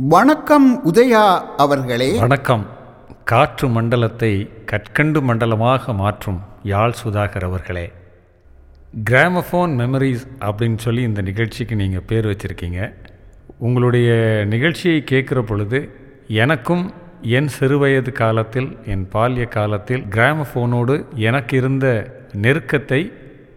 வணக்கம் உதயா அவர்களே. வணக்கம். காற்று மண்டலத்தை கற்கண்டு மண்டலமாக மாற்றும் யாழ் சுதாகர் அவர்களே. கிராமஃபோன் மெமரிஸ் அப்படின்னு சொல்லி இந்த நிகழ்ச்சிக்கு நீங்கள் பேர் வச்சுருக்கீங்க. உங்களுடைய நிகழ்ச்சியை கேட்குற பொழுது எனக்கும் என் சிறுவயது காலத்தில் என் பால்ய காலத்தில் கிராமஃபோனோடு எனக்கு இருந்த நெருக்கத்தை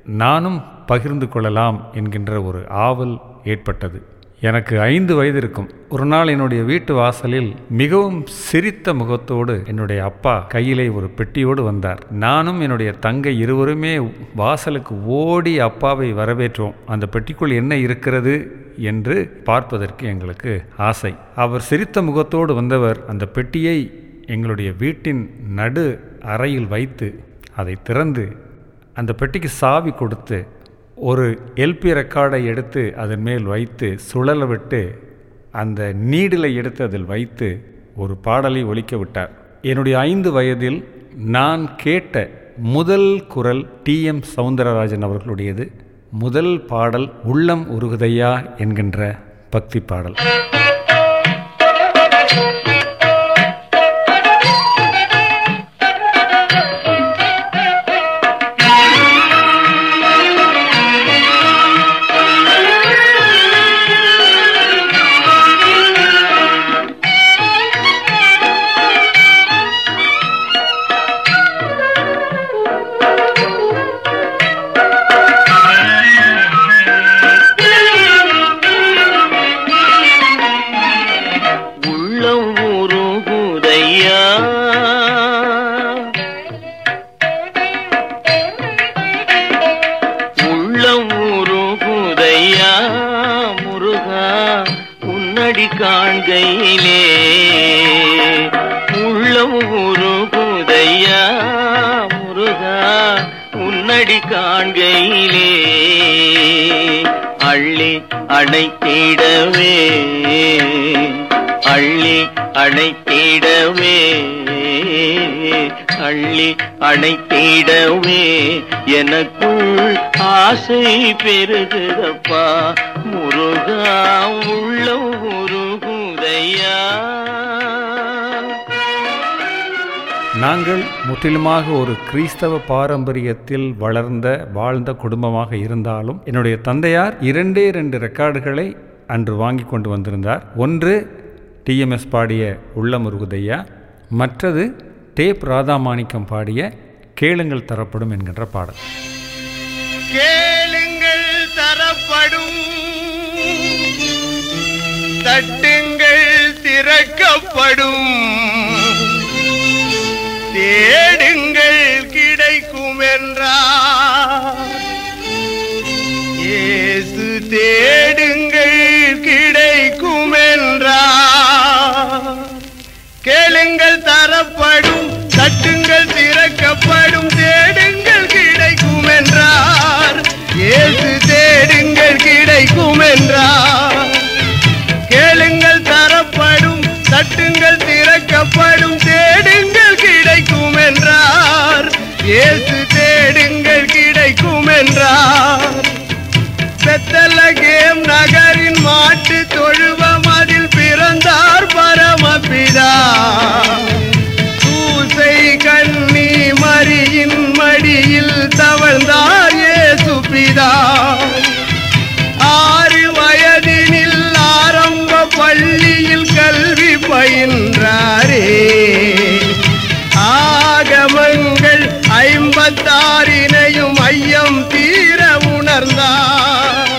நானும் பகிர்ந்து கொள்ளலாம் என்கின்ற ஒரு ஆவல் ஏற்பட்டது. எனக்கு ஐந்து வயது இருக்கும். ஒரு நாள் என்னுடைய வீட்டு வாசலில் மிகவும் சிரித்த முகத்தோடு என்னுடைய அப்பா கையிலே ஒரு பெட்டியோடு வந்தார். நானும் என்னுடைய தங்கை இருவருமே வாசலுக்கு ஓடி அப்பாவை வரவேற்றோம். அந்த பெட்டிக்குள் என்ன இருக்கிறது என்று பார்ப்பதற்கு எங்களுக்கு ஆசை. அவர் சிரித்த முகத்தோடு வந்தவர் அந்த பெட்டியை எங்களுடைய வீட்டின் நடு அறையில் வைத்து அதை திறந்து அந்த பெட்டிக்கு சாவி கொடுத்து ஒரு எல்பி ரெக்கார்டை எடுத்து அதன் மேல் வைத்து சுழல விட்டு அந்த நீடிலை எடுத்து அதில் வைத்து ஒரு பாடலை ஒலிக்க விட்டார். என்னுடைய ஐந்து வயதில் நான் கேட்ட முதல் குரல் டி எம் சவுந்தரராஜன் அவர்களுடையது. முதல் பாடல் உள்ளம் உருகுதையா என்கின்ற பக்தி பாடல். அள்ளி அணைத்திடவே. எனக்குள் ஆசை பெருகுதப்பா. முருகா உள்ள உருகுதையா. நாங்கள் முற்றிலுமாக ஒரு கிறிஸ்தவ பாரம்பரியத்தில் வளர்ந்த வாழ்ந்த குடும்பமாக இருந்தாலும் என்னுடைய தந்தையார் இரண்டே ரெண்டு ரெக்கார்டுகளை அன்று வாங்கி கொண்டு வந்திருந்தார். ஒன்று டிஎம்எஸ் பாடிய உள்ளமுருகுதையா மற்றது டேப் ராதாமாணிக்கம் பாடிய கேளுங்கள் தரப்படும் என்கின்ற பாடல். கேளுங்கள் தரப்படும் தட்டுங்கள் திறக்கப்படும். தே என்றார். கேளுங்கள் தரப்படும் தட்டுங்கள் திறக்கப்படும் தேடுங்கள் கிடைக்கும் என்றார். இயேசு தேடுங்கள் கிடைக்கும் என்றார். பெத்தலகேம் நகரின் மாட்டு தொழுவம் அதில் பிறந்தார் பரமபிதா. தூசை கண்ணி மரியின் மடியில் தவழ்ந்தார் ஏசுபிதா. கல்வி ஆகமங்கள் ஐம்பத்தாறினையும் ஐயம் தீர உணர்ந்தார்.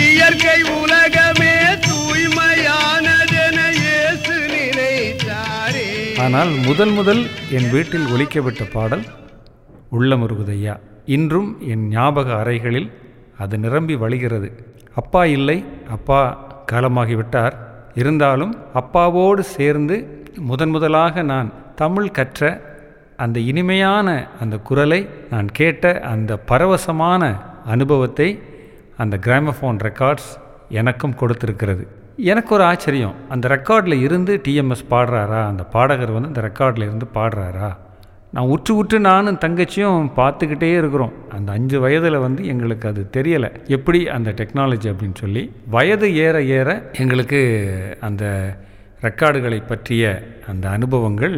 இயற்கை உலகமே தூய்மையானதென இயேசு நினைத்தாரே. ஆனால் முதல் முதல் என் வீட்டில் ஒலிக்கப்பட்ட பாடல் உள்ளமுருகுதையா இன்றும் என் ஞாபக அறைகளில் அது நிரம்பி வழிகிறது. அப்பா இல்லை அப்பா காலமாகிவிட்டார். இருந்தாலும் அப்பாவோடு சேர்ந்து முதன் முதலாக நான் தமிழ் கற்ற அந்த இனிமையான அந்த குரலை நான் கேட்ட அந்த பரவசமான அனுபவத்தை அந்த கிராமஃபோன் ரெக்கார்ட்ஸ் எனக்கும் கொடுத்துருக்கிறது. எனக்கு ஒரு ஆச்சரியம். அந்த ரெக்கார்டில் இருந்து டிஎம்எஸ் பாடுறாரா? அந்த பாடகர் வந்து அந்த ரெக்கார்டில் இருந்து பாடுறாரா? நான் உற்று உற்று நானும் தங்கச்சியும் பார்த்துக்கிட்டே இருக்கிறோம். அந்த அஞ்சு வயதில் வந்து எங்களுக்கு அது தெரியலை. எப்படி அந்த டெக்னாலஜி அப்படின்னு சொல்லி வயது ஏற ஏற எங்களுக்கு அந்த ரெக்கார்டுகளை பற்றிய அந்த அனுபவங்கள்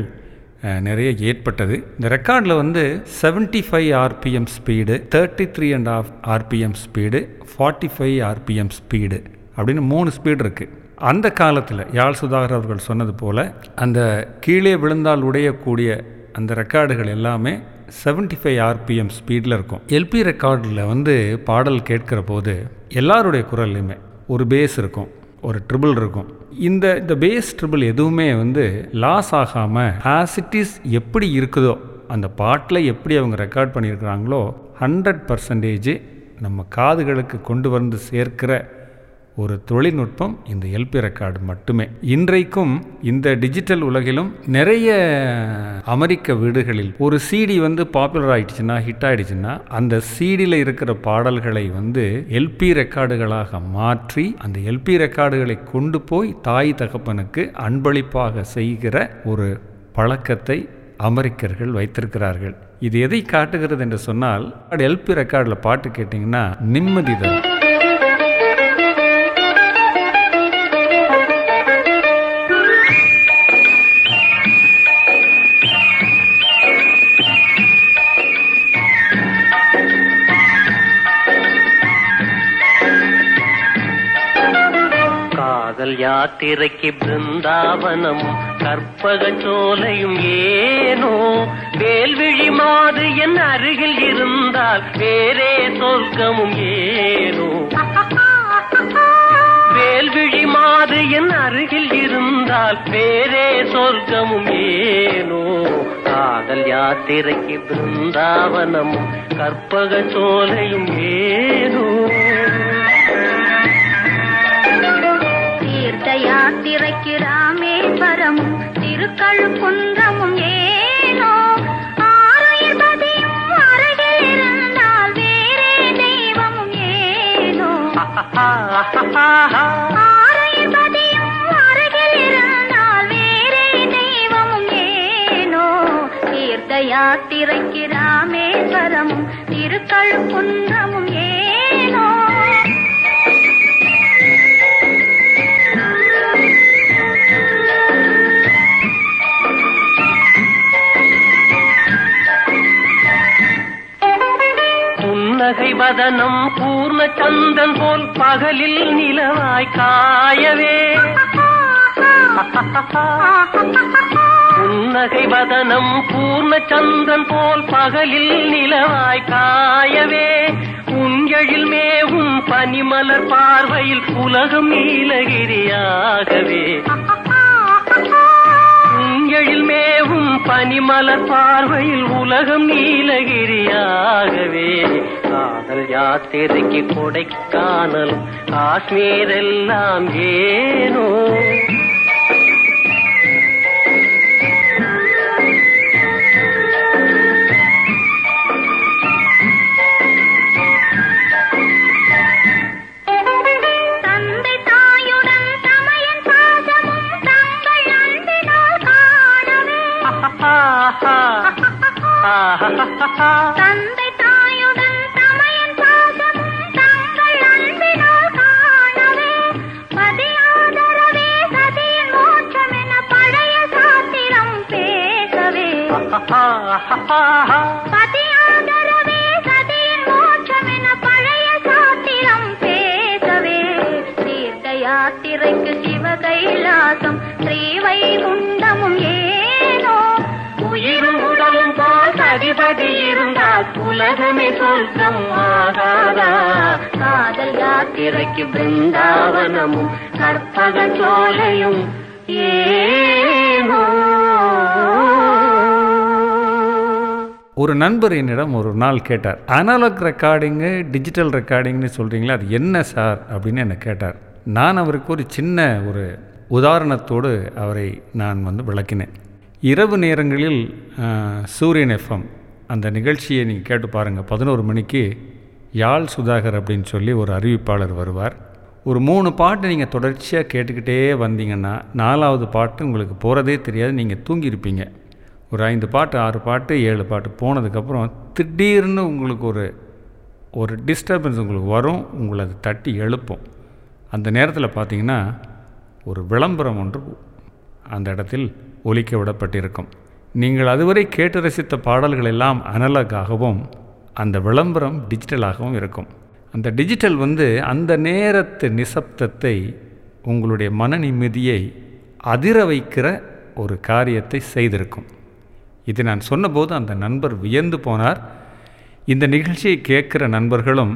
நிறைய ஏற்பட்டது. இந்த ரெக்கார்டில் வந்து 75 five RPM speed thirty three and half RPM speed forty five RPM speed அப்படின்னு மூணு ஸ்பீடு இருக்குது அந்த காலத்தில் யாழ் சுதாகர் அவர்கள் சொன்னது போல் அந்த கீழே விழுந்தால் உடையக்கூடிய அந்த ரெக்கார்டுகள் எல்லாமே 75 ஃபைவ் ஆர்பிஎம் ஸ்பீடில் இருக்கும். எல்பி ரெக்கார்டில் வந்து பாடல் கேட்கிற போது எல்லாருடைய குரல்லையுமே ஒரு பேஸ் இருக்கும் ஒரு ட்ரிபிள் இருக்கும். இந்த இந்த பேஸ் ட்ரிபிள் எதுவுமே வந்து லாஸ் ஆகாமல் ஆசிட்டிஸ் எப்படி இருக்குதோ அந்த பாட்டில் எப்படி அவங்க ரெக்கார்ட் பண்ணியிருக்கிறாங்களோ ஹண்ட்ரட் பர்சன்டேஜ் நம்ம காதுகளுக்கு கொண்டு வந்து சேர்க்கிற ஒரு தொழில்நுட்பம் இந்த எல்பி ரெக்கார்டு மட்டுமே. இன்றைக்கும் இந்த டிஜிட்டல் உலகிலும் நிறைய அமெரிக்க வீடுகளில் ஒரு சிடி வந்து பாப்புலர் ஆயிடுச்சுன்னா ஹிட் ஆயிடுச்சுன்னா அந்த சிடியில் இருக்கிற பாடல்களை வந்து எல்பி ரெக்கார்டுகளாக மாற்றி அந்த எல்பி ரெக்கார்டுகளை கொண்டு போய் தாய் தகப்பனுக்கு அன்பளிப்பாக செய்கிற ஒரு பழக்கத்தை அமெரிக்கர்கள் வைத்திருக்கிறார்கள். இது எதை காட்டுகிறது என்று சொன்னால் எல்பி ரெக்கார்டில் பாட்டு கேட்டிங்கன்னா நிம்மதி தான். யாத்திரைக்கு பிருந்தாவனம் கற்பக சோலையும் ஏனோ? வேல்விழி மாது என் அருகில் இருந்தால் வேறே சொர்க்கமும் ஏனோ? வேல்விழி மாது என் அருகில் இருந்தால் வேறே சொர்க்கமும் ஏனோ? காதல் யாத்திரைக்கு பிருந்தாவனம் கற்பக சோலையும் ஏனோ? யாத்திரைக்கு ராமேஸ்வரமும் திருக்கழுக்குன்றமும் ஏனோ? ஆறுயர்பதியும் அருகில் இருந்தால் வேறே தெய்வமும் ஏனோ? ஆறுயர்பதியும் அருகில் இருந்தால் வேறே தெய்வமும் ஏனோ? தீர்த்த யாத்திரைக்கு ராமேஸ்வரமும் திருக்கழுக்குன்றமும் ஏ புன்னகை வதனம் பூர்ண சந்தன் போல் பகலில் நிலவாய் காயவே. புன்னகை வதனம் பூர்ண சந்தன் போல் பகலில் நிலவாய் காயவே. உஞ்சழில் மேவும் பனிமலர் பார்வையில் உலகம் நீலகிரியாகவே. உஞ்சழில் மேவும் பனிமலர் பார்வையில் உலகம் நீலகிரியாகவே. காதல் யாத்திரைக்கு கொடைக்கானல் காஷ்மீர் எல்லாம் ஏனோ. தந்தை தாயுடன் தமையன் பாசமும் தங்கள் அன்பினால் காணவே. பதியாதரவே சதியின் மோட்சம் என பழைய சாத்திரம் பேசவே. பதியாதரவே சதியின் மோட்சம் என பழைய சாத்திரம் பேசவே. தீர்த்த யாத்திரைக்கு சிவ கைலாசம் அதிபதி இருந்தால் உலகமே சொல்கம் ஆகாதா. காதல் யாத்திரைக்கு பிருந்தாவனமும் கற்பக சோலையும் ஏனோ. ஒரு நண்பர் என்னிடம் ஒரு நாள் கேட்டார் அனலாக் ரெக்கார்டிங்கு டிஜிட்டல் ரெக்கார்டிங்னு சொல்கிறீங்களா அது என்ன சார்? அப்படின்னு என்னை கேட்டார். நான் அவருக்கு ஒரு சின்ன ஒரு உதாரணத்தோடு அவரை நான் வந்து விளக்கினேன். இரவு நேரங்களில் சூரியன் எஃப்எம் அந்த நிகழ்ச்சியை நீங்கள் கேட்டு பாருங்கள் பதினோரு மணிக்கு யாழ் சுதாகர் அப்படின்னு சொல்லி ஒரு அறிவிப்பாளர் வருவார். ஒரு மூணு பாட்டு நீங்கள் தொடர்ச்சியாக கேட்டுக்கிட்டே வந்தீங்கன்னா நாலாவது பாட்டு உங்களுக்கு போகிறதே தெரியாது நீங்கள் தூங்கியிருப்பீங்க. ஒரு ஐந்து பாட்டு ஆறு பாட்டு ஏழு பாட்டு போனதுக்கப்புறம் திடீர்னு உங்களுக்கு ஒரு ஒரு டிஸ்டர்பன்ஸ் உங்களுக்கு வரும் உங்களை அது தட்டி எழுப்பும். அந்த நேரத்தில் பார்த்தீங்கன்னா ஒரு விளம்பரம் ஒன்று அந்த இடத்தில் ஒலிக்க விடப்பட்டிருக்கும். நீங்கள் அதுவரை கேட்டு ரசித்த பாடல்கள் எல்லாம் அனலகாகவும் அந்த விளம்பரம் டிஜிட்டலாகவும் இருக்கும். அந்த டிஜிட்டல் வந்து அந்த நேரத்து நிசப்தத்தை உங்களுடைய மன நிம்மதியை அதிர வைக்கிற ஒரு காரியத்தை செய்திருக்கும். இது நான் சொன்னபோது அந்த நண்பர் வியந்து போனார். இந்த நிகழ்ச்சியை கேட்குற நண்பர்களும்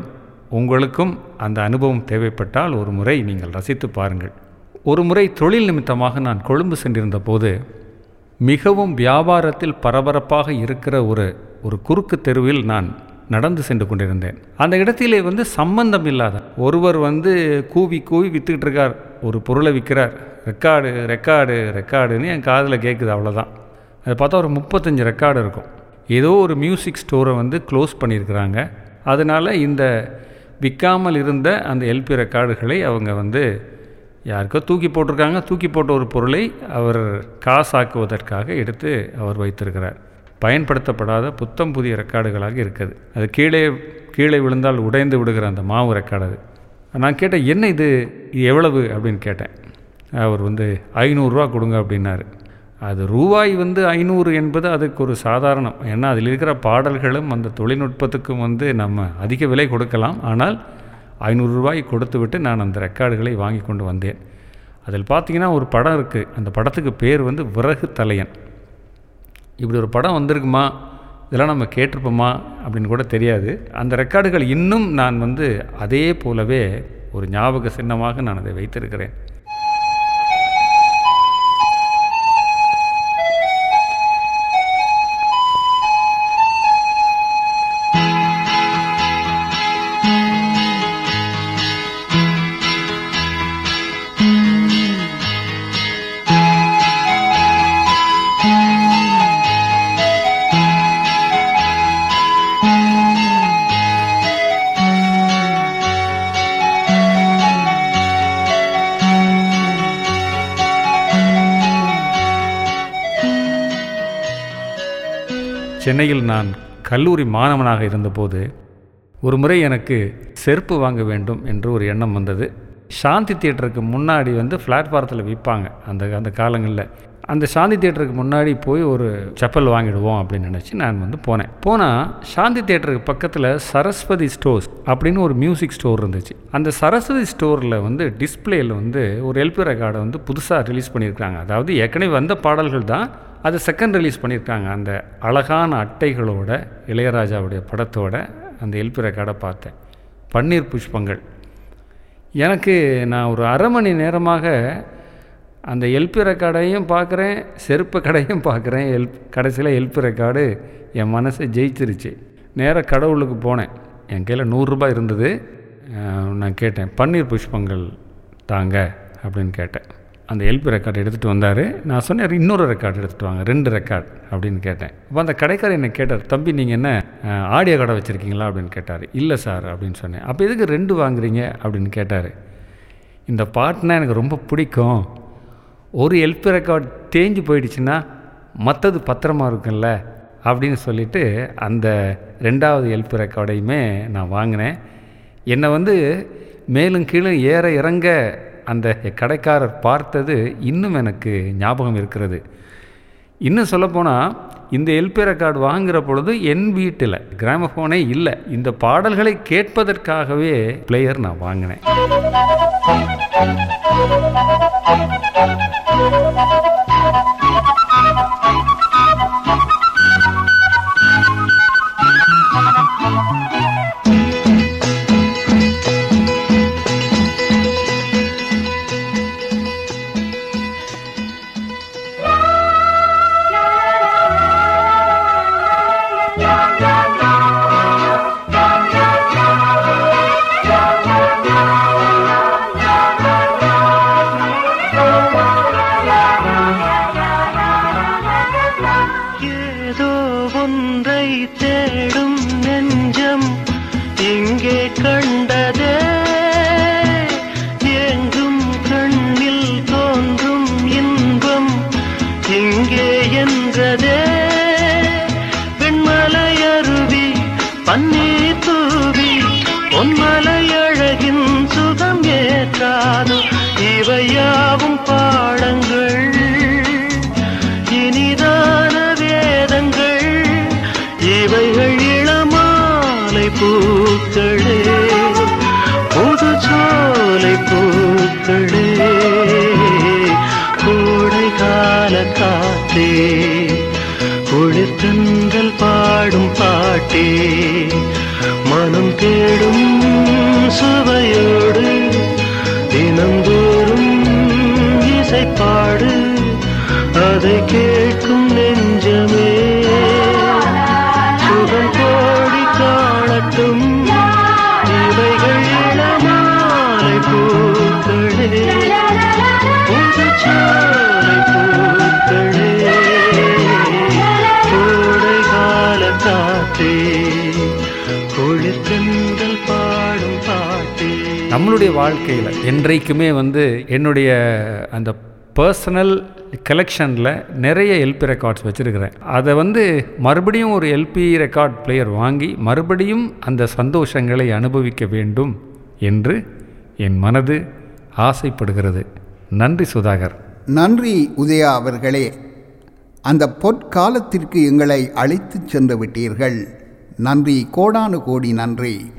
உங்களுக்கும் அந்த அனுபவம் தேவைப்பட்டால் ஒரு முறை நீங்கள் ரசித்து பாருங்கள். ஒரு முறை தொழில் நிமித்தமாக நான் கொழும்பு சென்றிருந்த போது மிகவும் வியாபாரத்தில் பரபரப்பாக இருக்கிற ஒரு ஒரு குறுக்கு தெருவில் நான் நடந்து சென்று கொண்டிருந்தேன். அந்த இடத்திலே வந்து சம்பந்தம் இல்லாத ஒருவர் வந்து கூவி கூவி வித்துக்கிட்டு இருக்கார். ஒரு பொருளை விற்கிறார். ரெக்கார்டு ரெக்கார்டு ரெக்கார்டுன்னு என் காதில் கேட்குது அவ்வளோதான். அதை பார்த்தா ஒரு முப்பத்தஞ்சு ரெக்கார்டு இருக்கும். ஏதோ ஒரு மியூசிக் ஸ்டோரை வந்து க்ளோஸ் பண்ணியிருக்கிறாங்க. அதனால் இந்த விற்காமல் இருந்த அந்த எல்பி ரெக்கார்டுகளை அவங்க வந்து யாருக்கோ தூக்கி போட்டிருக்காங்க. தூக்கி போட்ட ஒரு பொருளை அவர் காசாக்குவதற்காக எடுத்து அவர் வைத்திருக்கிறார். பயன்படுத்தப்படாத புத்தம் புதிய ரெக்கார்டுகளாக இருக்குது. அது கீழே கீழே விழுந்தால் உடைந்து விடுகிற அந்த மாவு ரெக்கார்டு அது. நான் கேட்டேன் என்ன இது? இது எவ்வளவு? அப்படின்னு கேட்டேன். அவர் வந்து ஐநூறுரூவா கொடுங்க அப்படின்னாரு. அது ரூபாய் வந்து ஐநூறு என்பது அதுக்கு ஒரு சாதாரணம். ஏன்னா அதில் இருக்கிற பாடல்களும் அந்த தொழில்நுட்பத்துக்கும் வந்து நம்ம அதிக விலை கொடுக்கலாம். ஆனால் ஐநூறு ரூபாய் கொடுத்து விட்டு நான் அந்த ரெக்கார்டுகளை வாங்கி கொண்டு வந்தேன். அதில் பார்த்தீங்கன்னா ஒரு படம் இருக்குது அந்த படத்துக்கு பேர் வந்து விறகு தலையன். இப்படி ஒரு படம் வந்திருக்குமா? இதெல்லாம் நம்ம கேட்டிருப்போமா? அப்படின்னு கூட தெரியாது. அந்த ரெக்கார்டுகள் இன்னும் நான் வந்து அதே போலவே ஒரு ஞாபக சின்னமாக நான் அதை வைத்திருக்கிறேன். சென்னையில் நான் கல்லூரி மாணவனாக இருந்தபோது ஒரு முறை எனக்கு செருப்பு வாங்க வேண்டும் என்று ஒரு எண்ணம் வந்தது. சாந்தி தியேட்டருக்கு முன்னாடி வந்து பிளாட்ஃபாரத்தில் விற்பாங்க. அந்த அந்த காலங்களில். அந்த சாந்தி தியேட்டருக்கு முன்னாடி போய் ஒரு செப்பல் வாங்கிடுவோம் அப்படின்னு நினச்சி நான் வந்து போனேன். போனால் சாந்தி தியேட்டருக்கு பக்கத்தில் சரஸ்வதி ஸ்டோர்ஸ் அப்படின்னு ஒரு மியூசிக் ஸ்டோர் இருந்துச்சு. அந்த சரஸ்வதி ஸ்டோரில் வந்து டிஸ்பிளேயில் வந்து ஒரு எல்பி ரெக்கார்டை வந்து புதுசாக ரிலீஸ் பண்ணியிருக்காங்க அதாவது ஏற்கனவே வந்த பாடல்கள் தான் அது செகண்ட் ரிலீஸ் பண்ணியிருக்காங்க. அந்த அழகான அட்டைகளோட இளையராஜாவுடைய படத்தோட அந்த எல்பி ரெக்கார்டை பார்த்தேன். பன்னீர் புஷ்பங்கள். எனக்கு நான் ஒரு அரை மணி நேரமாக அந்த எல்பி ரெக்கார்டையும் பார்க்குறேன் செருப்பு கடையும் பார்க்குறேன். எல் கடைசியில் எல்பி ரெக்கார்டு என் மனசை ஜெயிச்சிருச்சு. நேராக கடவுளுக்கு போனேன். என் கையில் நூறுரூபா இருந்தது. நான் கேட்டேன் பன்னீர் புஷ்பங்கள் தாங்க அப்படின்னு கேட்டேன். அந்த எல்பி ரெக்கார்டு எடுத்துகிட்டு வந்தார். நான் சொன்னேன் இன்னொரு ரெக்கார்டு எடுத்துகிட்டு வாங்க ரெண்டு ரெக்கார்டு அப்படின்னு கேட்டேன். அப்போ அந்த கடைக்காரர் என்னை கேட்டார் தம்பி நீங்கள் என்ன ஆடியோ கடை வச்சுருக்கீங்களா? அப்படின்னு கேட்டார். இல்லை சார் அப்படின்னு சொன்னேன். அப்போ எதுக்கு ரெண்டு வாங்குறீங்க? அப்படின்னு கேட்டார். இந்த பாட்டுனா எனக்கு ரொம்ப பிடிக்கும். ஒரு எல்பி ரெக்கார்டு தேஞ்சு போயிடுச்சுன்னா மற்றது பத்திரமா இருக்கும்ல அப்படின்னு சொல்லிவிட்டு அந்த ரெண்டாவது எல்பி ரெக்கார்டையுமே நான் வாங்கினேன். என்னை வந்து மேலும் கீழும் ஏற இறங்க அந்த கடைக்காரர் பார்த்தது இன்னும் எனக்கு ஞாபகம் இருக்கிறது இன்னும் சொல்லப்போனால் இந்த எல்பி ரெக்கார்டு வாங்குகிற பொழுது என் வீட்டில் கிராமஃபோனே இல்லை இந்த பாடல்களை கேட்பதற்காகவே பிளேயர் நான் வாங்கினேன் சோலை பூக்களே புது சோலை பூக்களே கோடை கால காத்தே குளிர்தங்கள் பாடும் பாட்டே மனம் தேடும் சுவையோடு தினந்தோறும் இசைப்பாடு அதை கே நம்மளுடைய வாழ்க்கையில் என்றைக்குமே வந்து என்னுடைய அந்த பர்சனல் கலெக்ஷனில் நிறைய எல்பி ரெக்கார்ட்ஸ் வச்சுருக்கிறேன். அதை வந்து மறுபடியும் ஒரு எல்பி ரெக்கார்ட் பிளேயர் வாங்கி மறுபடியும் அந்த சந்தோஷங்களை அனுபவிக்க வேண்டும் என்று என் மனது ஆசைப்படுகிறது. நன்றி சுதாகர். நன்றி உதயா அவர்களே. அந்த பொற்காலத்திற்கு எங்களை அழைத்துச் சென்று விட்டீர்கள். நன்றி கோடானு கோடி நன்றி.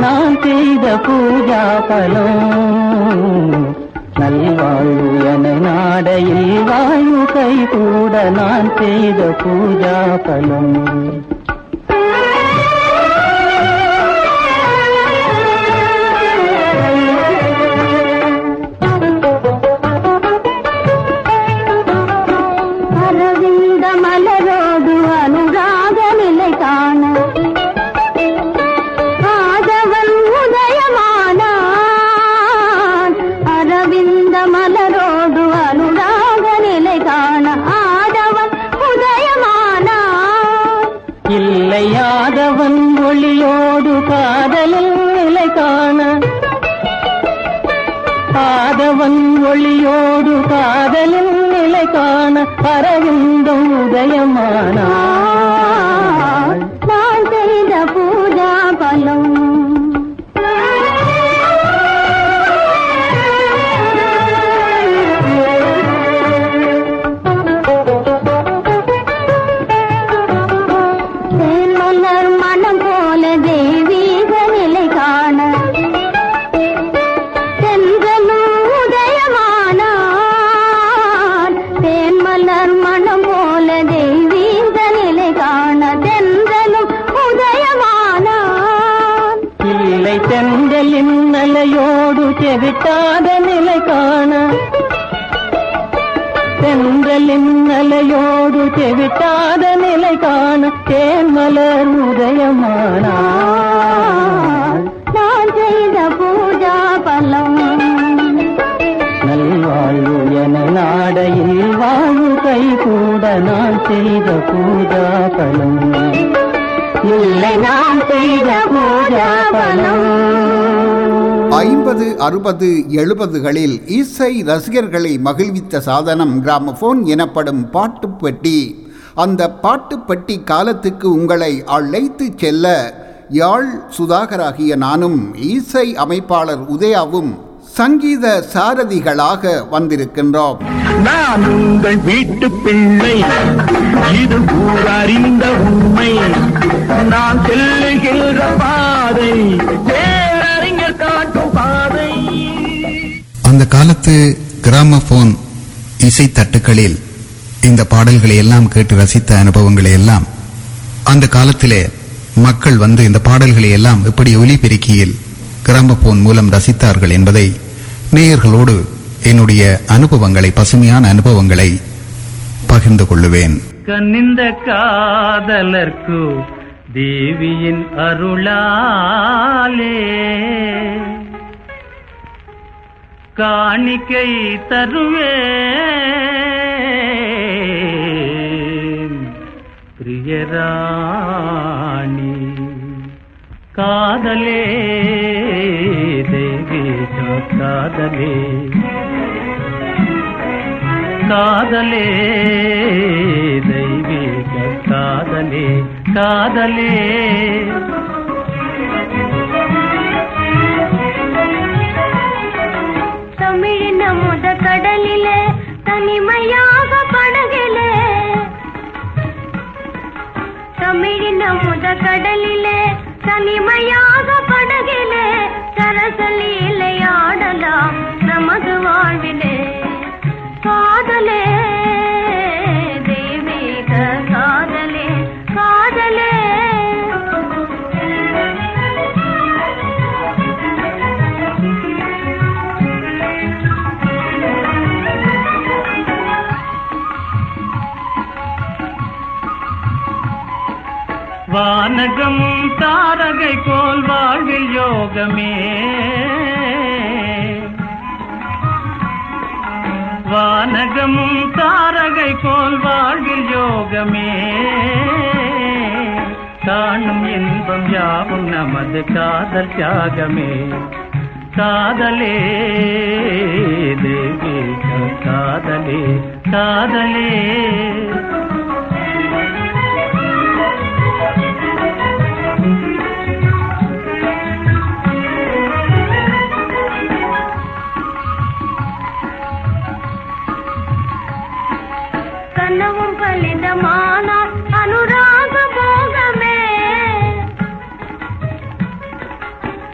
நான் செய்த பூஜா பலம் நல்வாழ்வு என நாடையில் வாயு கை கூட நான் செய்த பூஜா பலம் Ay. அறுபது எழுபதுகளில் இசை ரசிகர்களை மகிழ்வித்த சாதனம் கிராமபோன் எனப்படும் பாட்டுப்பட்டி. அந்த பாட்டுப்பட்டி காலத்துக்கு உங்களை அழைத்து செல்ல யாழ் சுதாகராகிய நானும் இசை அமைப்பாளர் உதயாவும் சங்கீத சாரதிகளாக வந்திருக்கின்றோம். நான் உங்கள் வீட்டு பிள்ளை. இது அறிந்த உண்மை. நான் செல்லுகின்ற பாதை. அந்த காலத்து கிராமபோன் இசை தட்டுக்களில் இந்த பாடல்களை எல்லாம் கேட்டு ரசித்த அனுபவங்களை எல்லாம் அந்த காலத்திலே மக்கள் வந்து இந்த பாடல்களை எல்லாம் எப்படி ஒலிபெருக்கியில் கிராமபோன் மூலம் ரசித்தார்கள் என்பதை நேயர்களோடு என்னுடைய அனுபவங்களை பசுமையான அனுபவங்களை பகிர்ந்து கொள்ளுவேன். கண்ணிந்த காதலர்க்கு தேவியின் அருளாலே காணிக்கை தருவேன் பிரியராணி காதலே தேவி காதலே காதலே தெய்வீக காதலே காதலே தமிழின் அமுத கடலில தனிமையாக படகில. தமிழின் அமுத கடலில தனிமையாக படகில. சரசலீலை ஆடலாம் நமது வாழ்விலே. காதலே தெய்வீக காதலே காதலே. வானகம் தாரகை போல் வாழ்வில் யோகமே. வானகமும் தாரகை போல் வாழ்வில் யோகமே. காணும் இன்பம் யாவும் நமது காதல் தியாகமே. காதலே தேவி காதலே காதலே. பலிதமானால் அனுராக போகமே.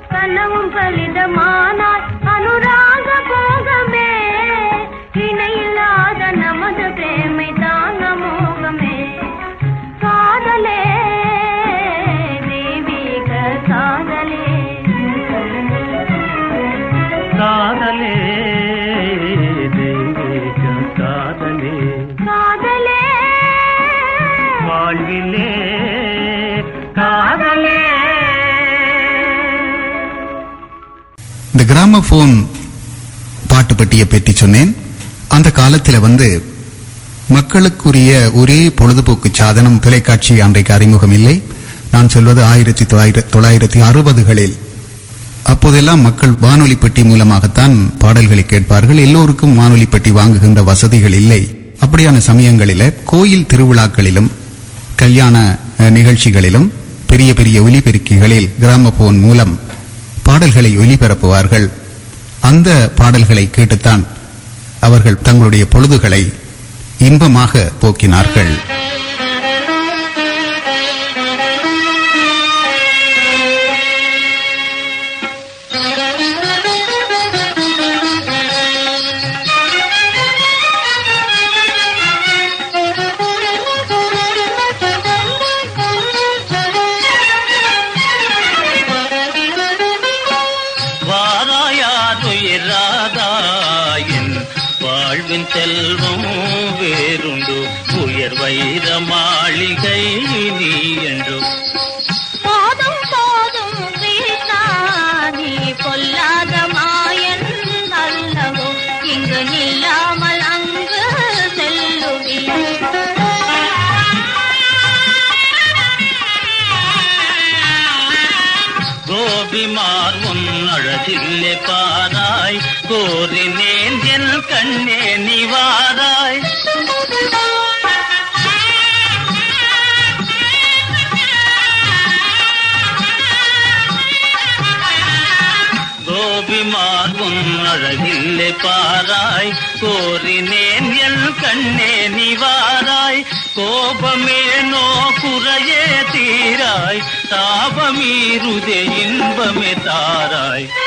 கனவும் பலிதமானால் அனுராக இந்த கிராமபோன் பாட்டு பட்டியை பற்றி சொன்னேன். அந்த காலத்தில் வந்து மக்களுக்குரிய ஒரே பொழுதுபோக்கு சாதனம் தொலைக்காட்சி அன்றைக்கு அறிமுகம் இல்லை. நான் சொல்வது ஆயிரத்தி தொள்ளாயிரத்தி அறுபதுகளில். அப்போதெல்லாம் மக்கள் வானொலி பெட்டி மூலமாகத்தான் பாடல்களை கேட்பார்கள். எல்லோருக்கும் வானொலி பெட்டி வாங்குகின்ற வசதிகள் இல்லை. அப்படியான சமயங்களில கோயில் திருவிழாக்களிலும் கல்யாண நிகழ்ச்சிகளிலும் பெரிய பெரிய ஒலிபெருக்கிகளில் கிராமபோன் மூலம் பாடல்களை ஒலிபரப்புவார்கள். அந்த பாடல்களை கேட்டுத்தான் அவர்கள் தங்களுடைய பொழுதுகளை இன்பமாக போக்கினார்கள். கோபிமார் உன் அழகில்லை பாராய். கோரினேன் என் கண்ணே நிவாராய். கோபமேனோ குறையே தீராய். தாபமீருதே இன்பமே தாராய்.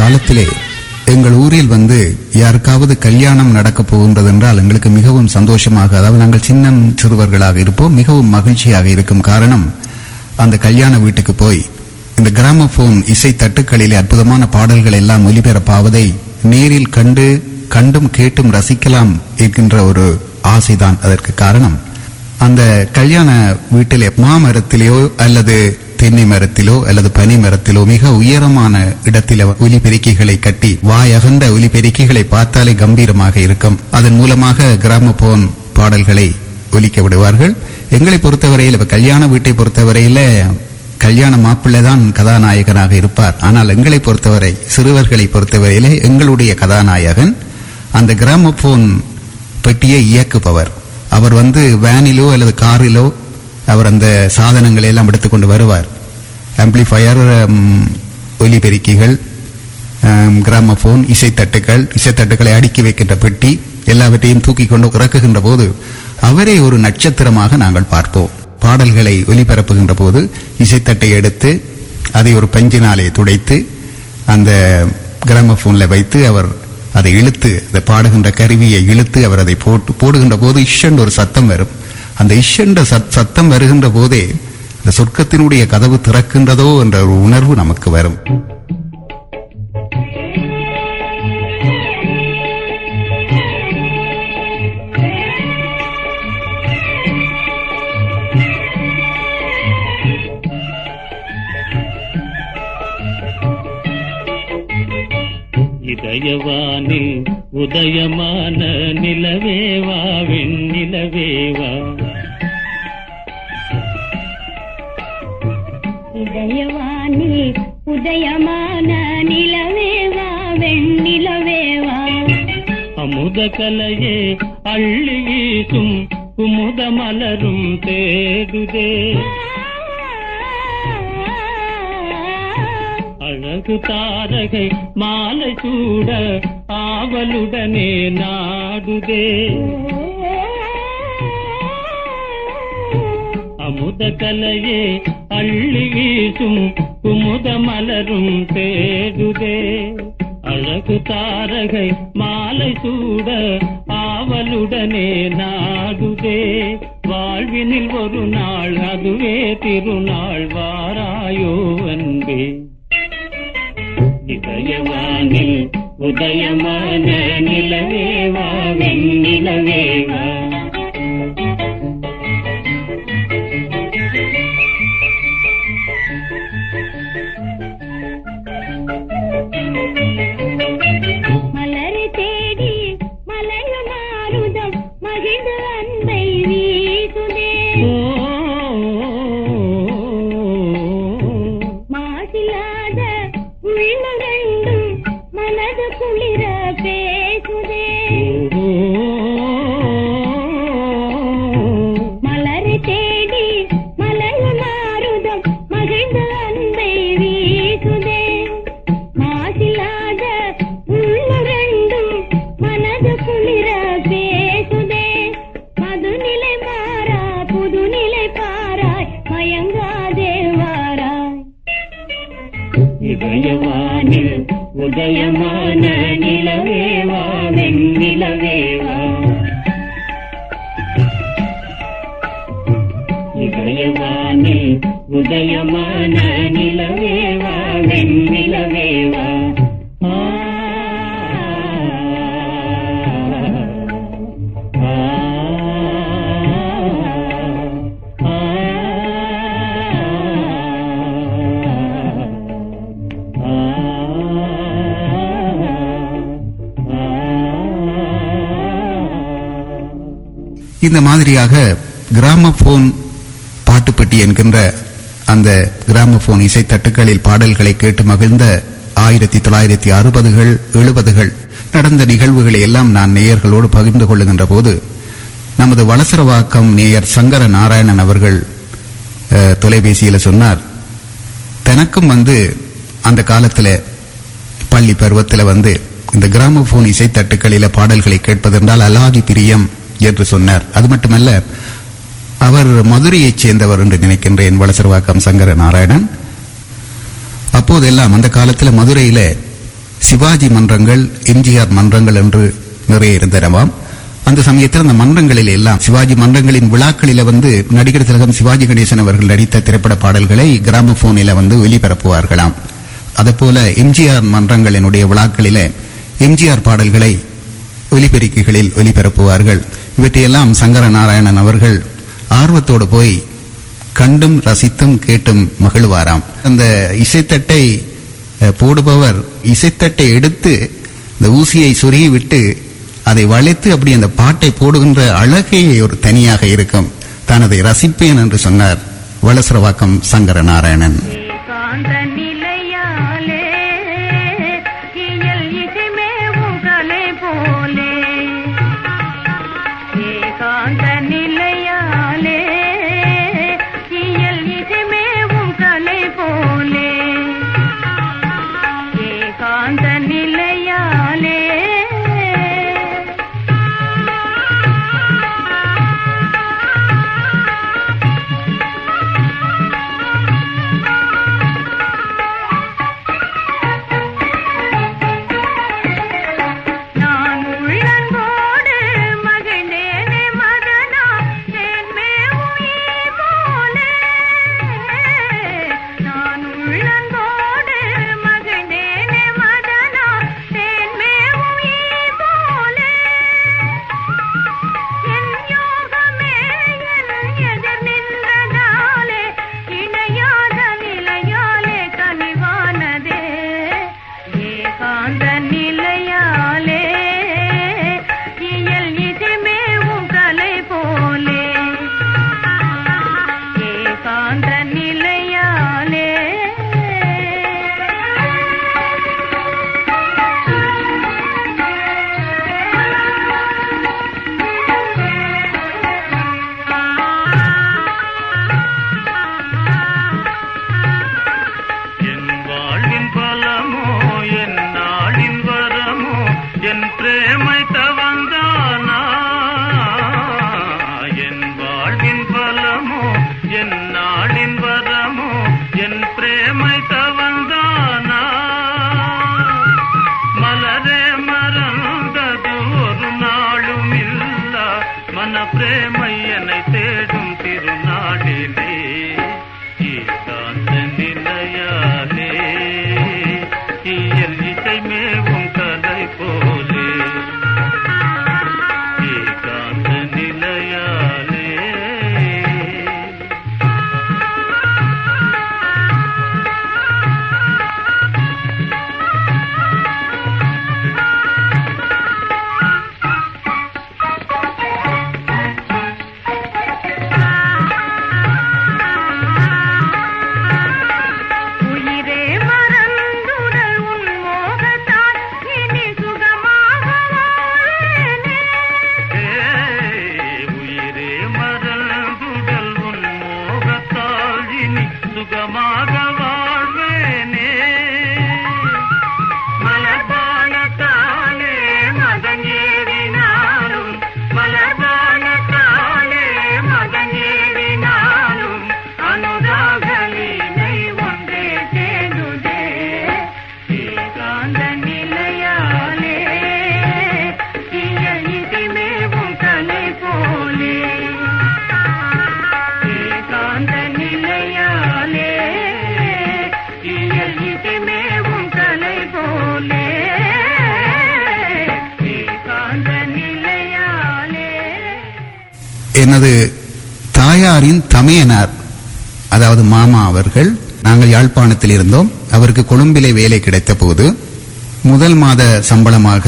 காலத்திலே எங்கள் ஊரில் வந்து யாருக்காவது கல்யாணம் நடக்கப் போகின்றது என்றால் எங்களுக்கு மிகவும் சந்தோஷமாக அதாவது நாங்கள் சின்னம் சிறுவர்களாக இருப்போம் மிகவும் மகிழ்ச்சியாக இருக்கும் காரணம் அந்த கல்யாண வீட்டுக்கு போய் இந்த கிராமபோன் இசை தட்டுக்களிலே அற்புதமான பாடல்கள் எல்லாம் ஒலிபரப்பாவதை நேரில் கண்டு கண்டும் கேட்டும் ரசிக்கலாம் என்கின்ற ஒரு ஆசைதான் அதற்கு காரணம். அந்த கல்யாண வீட்டிலே மாமரத்திலேயோ அல்லது தென்னை மரத்திலோ அல்லது பனி மரத்திலோ மிக உயரமான இடத்தில ஒலிபெருக்கிகளை கட்டி வாய் அகந்த ஒலி ஒலிபெருக்கிகளை பார்த்தாலே கம்பீரமாக இருக்கும். அதன் மூலமாக கிராமபோன் பாடல்களை ஒலிக்க விடுவார்கள். எங்களை பொறுத்தவரையில் இப்ப கல்யாண வீட்டை பொறுத்தவரையில கல்யாண மாப்பிள்ளை தான் கதாநாயகனாக இருப்பார். ஆனால் எங்களை பொறுத்தவரை சிறுவர்களை பொறுத்தவரையிலே எங்களுடைய கதாநாயகன் அந்த கிராமபோன் பெட்டியை இயக்குபவர். அவர் வந்து வேனிலோ அல்லது காரிலோ அவர் அந்த சாதனங்களை எல்லாம் எடுத்துக்கொண்டு வருவார். ஆம்பிளிஃபயர் ஒலிபெருக்கிகள் கிராமபோன் இசைத்தட்டுகள் இசைத்தட்டுகளை அடுக்கி வைக்கின்ற பெட்டி எல்லாவற்றையும் தூக்கி கொண்டு இறக்குகின்ற போது அவரை ஒரு நட்சத்திரமாக நாங்கள் பார்ப்போம். பாடல்களை ஒலிபரப்புகின்ற போது இசைத்தட்டை எடுத்து அதை ஒரு பஞ்சினாலே துடைத்து அந்த கிராமபோன்ல வைத்து அவர் அதை இழுத்து அந்த பாடுகின்ற கருவியை இழுத்து அவர் அதை போட்டு போடுகின்ற போது இஷண்ட் ஒரு சத்தம் வரும். அந்த இஷண்ட சத்- சத்தம் வருகின்ற போதே இந்த சொர்க்கத்தினுடைய கதவு திறக்கின்றதோ என்ற ஒரு உணர்வு நமக்கு வரும். இதயவானில் உதயமான நிலவேவா வெண்ணிலவேவா? உதயமான நிலவேவா வெண்ணிலவேவா? அமுத கலையே அள்ளி வீசும் குமுத மலரும் தேடுதே. அழகு தாரகை மாலை சூட ஆவலுடனே நாடுதே. அமுத கலையே அள்ளி வீசும் குமுத மலரும் தேடுதே அழகு தாரகை மாலை சூட ஆவலுடனே நாடுதே. வாழ்வினில் ஒரு நாள் அதுவே திருநாள் வாராயோ அன்பே. இதயவானில் உதயமான நிலவேவா வெண்ணிலவேவா. thank you இந்த மாதிரியாக கிராமபோன் பாட்டுப்பட்டி என்கின்ற அந்த கிராமபோன் இசைத்தட்டுகளில் பாடல்களை கேட்டு மகிழ்ந்த ஆயிரத்தி தொள்ளாயிரத்தி அறுபதுகள் எழுபதுகள் நடந்த நிகழ்வுகளை எல்லாம் நான் நேயர்களோடு பகிர்ந்து கொள்ளுகின்ற போது நமது வளசரவாக்கம் நேயர் சங்கர நாராயணன் அவர்கள் தொலைபேசியில் சொன்னார் தனக்கும் வந்து அந்த காலத்தில் பள்ளி பருவத்தில் வந்து இந்த கிராமபோன் இசைத்தட்டுகளில் பாடல்களை கேட்பதென்றால் அலாதி பிரியம் என்று சொன்னார். அது மட்டுமல்ல அவர் மதுரையைச் சேர்ந்தவர் என்று நினைக்கின்றேன் வளசர்வாக்கம் சங்கர நாராயணன் அப்போதெல்லாம் அந்த காலத்தில் மதுரையில சிவாஜி மன்றங்கள் எம்ஜிஆர் மன்றங்கள் என்று நிறைய இருந்தனவாம். அந்த சமயத்தில் அந்த மன்றங்களில் எல்லாம் சிவாஜி மன்றங்களின் விழாக்களில வந்து நடிகர் திலகம் சிவாஜி கணேசன் அவர்கள் நடித்த திரைப்பட பாடல்களை கிராமபோனில வந்து ஒலிபரப்புவார்களாம் அதுபோல எம்ஜிஆர் மன்றங்களினுடைய விழாக்களில எம்ஜிஆர் பாடல்களை ஒலிபெருக்கிகளில் ஒலிபரப்புவார்கள். இவற்றையெல்லாம் சங்கர நாராயணன் அவர்கள் ஆர்வத்தோடு போய் கண்டும் ரசித்தும் கேட்டும் மகிழ்வாராம். அந்த இசைத்தட்டை போடுபவர் இசைத்தட்டை எடுத்து இந்த ஊசியை சொருகி விட்டு அதை வளைத்து அப்படி அந்த பாட்டை போடுகின்ற அழகே ஒரு தனியாக இருக்கும். தான் அதை ரசிப்பேன் என்று சொன்னார் வளசரவாக்கம் சங்கர நாராயணன் யாழ்ப்பாணத்தில் இருந்தோம். அவருக்கு கொழும்பிலே வேலை கிடைத்த போது முதல் மாத சம்பளமாக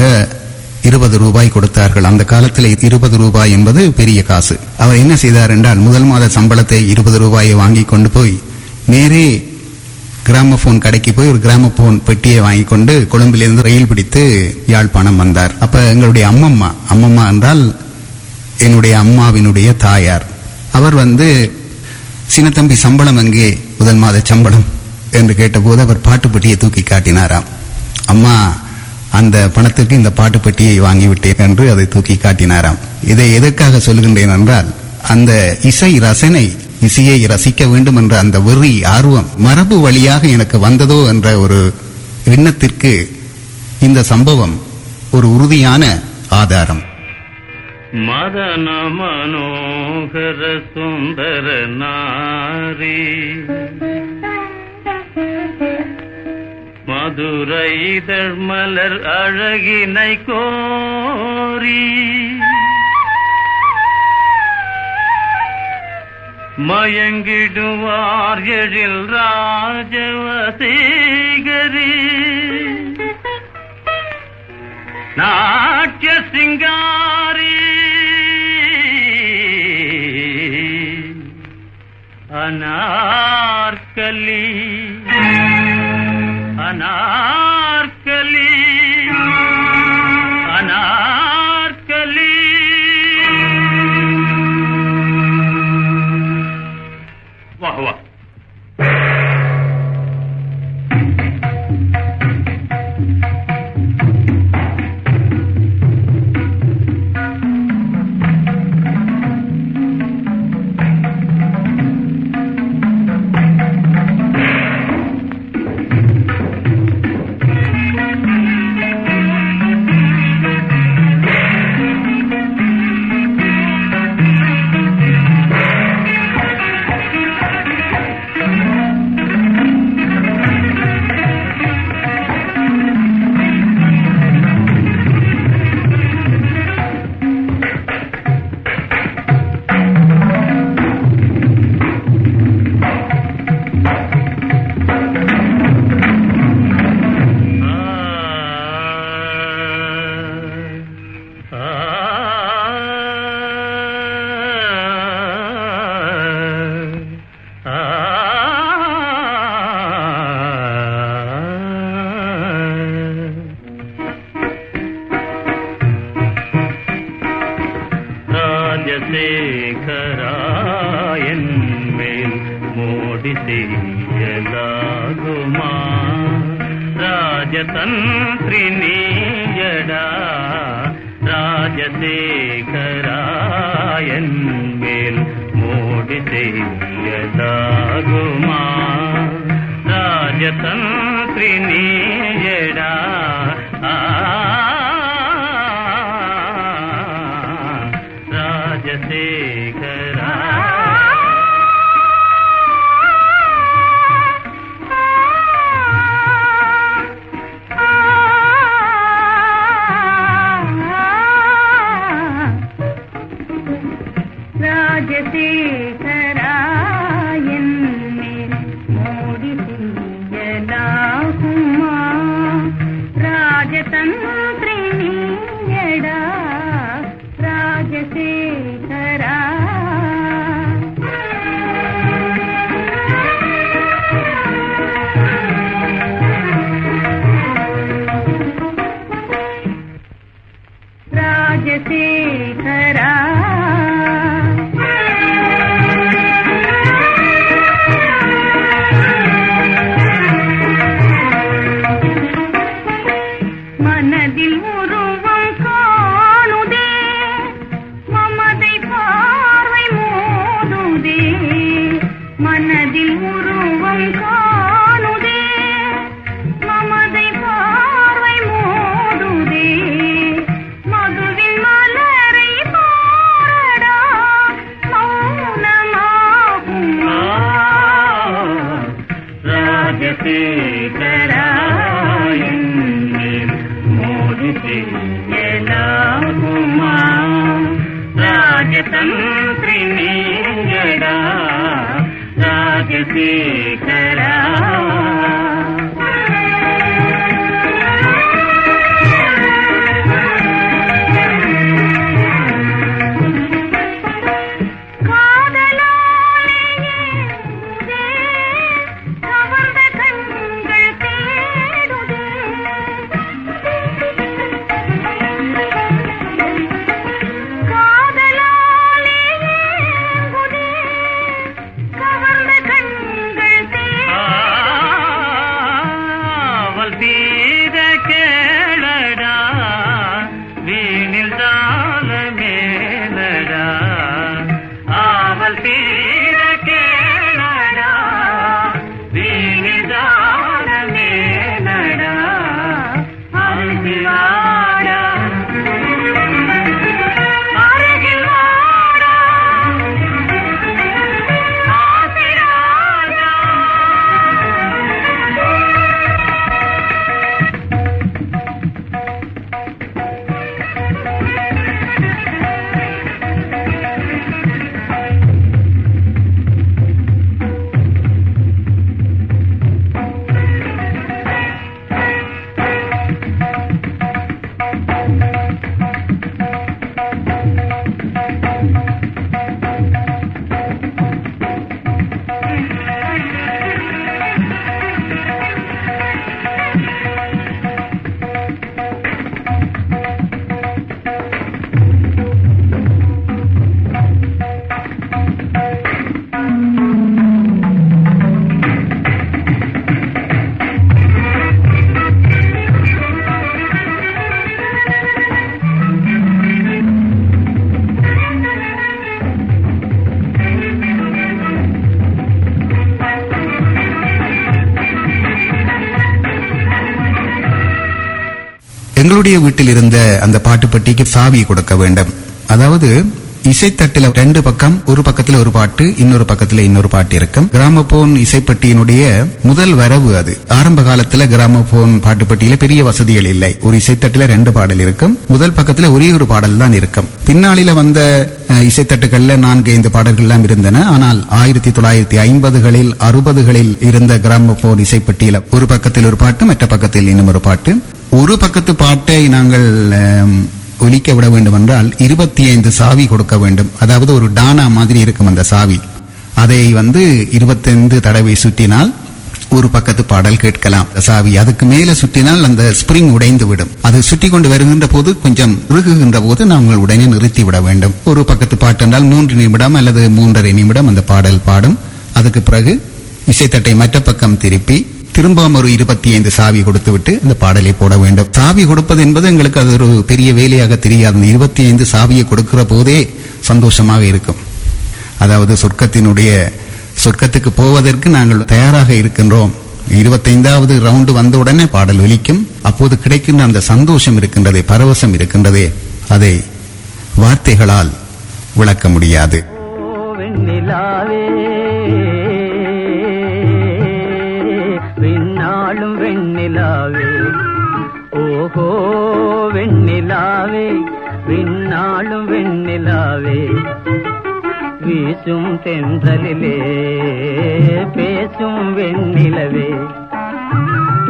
இருபது ரூபாய் கொடுத்தார்கள். அந்த காலத்தில் இருபது ரூபாய் என்பது பெரிய காசு. அவர் என்ன செய்தார் என்றால் முதல் மாத சம்பளத்தை இருபது ரூபாயை வாங்கி கொண்டு போய் நேரே கிராமபோன் கடைக்கு போய் ஒரு கிராமபோன் பெட்டியை வாங்கி கொண்டு கொழும்பிலிருந்து ரயில் பிடித்து யாழ்ப்பாணம் வந்தார். அப்ப எங்களுடைய அம்மம்மா அம்மம்மா என்றால் என்னுடைய அம்மாவினுடைய தாயார். அவர் வந்து சின்னத்தம்பி சம்பளம் அங்கே முதல் மாத சம்பளம். என்று கேட்டபோது அவர் பாட்டுப்பட்டியை தூக்கி காட்டினாராம். அம்மா அந்த பணத்துக்கு இந்த பாட்டுப்பட்டியை வாங்கிவிட்டேன் என்று அதை தூக்கி காட்டினாராம். இதை எதற்காக சொல்கின்றேன் என்றால் அந்த இசை ரசனை இசையை ரசிக்க வேண்டும் என்ற அந்த வெறி ஆர்வம் மரபு வழியாக எனக்கு வந்ததோ என்ற ஒரு எண்ணத்திற்கு இந்த சம்பவம் ஒரு உறுதியான ஆதாரம். மதன மனோகர சுந்தர நாரி மதுரை இதழ் மலர் அழகினை கோரி. மயங்கிடுவார் எழில் ராஜவசேகரி. நாட்டிய சிங்காரி. அனார்கலி. அனார்கலி எங்களுடைய வீட்டில் இருந்த அந்த பாட்டு பெட்டிக்கு சாவி கொடுக்க வேண்டும். அதாவது இசைத்தட்டில் ரெண்டு பக்கம் ஒரு பக்கத்துல ஒரு பாட்டு இன்னொரு பக்கத்துல இன்னொரு பாட்டு இருக்கும். கிராமபோன் இசைப்பட்டியினுடைய முதல் வரவு அது. ஆரம்ப காலத்துல கிராமபோன் பாட்டு பட்டியில பெரிய வசதிகள் இல்லை. ஒரு இசைத்தட்டுல ரெண்டு பாடல் இருக்கும். முதல் பக்கத்துல ஒரே ஒரு பாடல் தான் இருக்கும். பின்னாளில வந்த இசைத்தட்டுகள்ல நான்கு ஐந்து பாடல்கள் எல்லாம் இருந்தன. ஆனால் ஆயிரத்தி தொள்ளாயிரத்தி ஐம்பதுகளில் அறுபதுகளில் இருந்த கிராமபோன் இசைப்பட்டியில ஒரு பக்கத்தில் ஒரு பாட்டு மற்ற பக்கத்தில் இன்னும் ஒரு பாட்டு. ஒரு பக்கத்து பாட்டை நாங்கள் ஒலிக்க விட வேண்டும் என்றால் இருபத்தி ஐந்து சாவி கொடுக்க வேண்டும். அதாவது ஒரு டானா மாதிரி இருக்கும் அந்த சாவி. அதை வந்து இருபத்தைந்து தடவை சுற்றினால் ஒரு பக்கத்து பாடல் கேட்கலாம். சாவி அதுக்கு மேல சுற்றினால் அந்த ஸ்பிரிங் உடைந்து விடும் அது சுற்றி கொண்டு வருகின்ற போது கொஞ்சம் உருகுகின்ற போது நாங்கள் உடனே நிறுத்தி விட வேண்டும். ஒரு பக்கத்து பாட்டு என்றால் மூன்று நிமிடம் அல்லது மூன்றரை நிமிடம் அந்த பாடல் பாடும். அதுக்கு பிறகு இசைத்தட்டை மற்ற பக்கம் திருப்பி திரும்பவும் ஒரு இருபத்தி ஐந்து சாவி கொடுத்துவிட்டு இந்த பாடலை போட வேண்டும். சாவி கொடுப்பது என்பது எங்களுக்கு அது ஒரு பெரிய வேலையாக தெரியாது. அந்த இருபத்தி ஐந்து சாவியை கொடுக்கிற போதே சந்தோஷமாக இருக்கும். அதாவது சொர்க்கத்தினுடைய சொர்க்கத்துக்கு போவதற்கு நாங்கள் தயாராக இருக்கின்றோம். இருபத்தைந்தாவது ரவுண்டு வந்த உடனே பாடல் ஒலிக்கும் அப்போது கிடைக்கின்ற அந்த சந்தோஷம் இருக்கின்றதே பரவசம் இருக்கின்றதே. அதை வார்த்தைகளால் விளக்க முடியாது. ஓஹோ வெண்ணிலாவே விண்ணாளும் வெண்ணிலாவே. வீசும் தென்றலிலே பேசும் வெண்ணிலவே.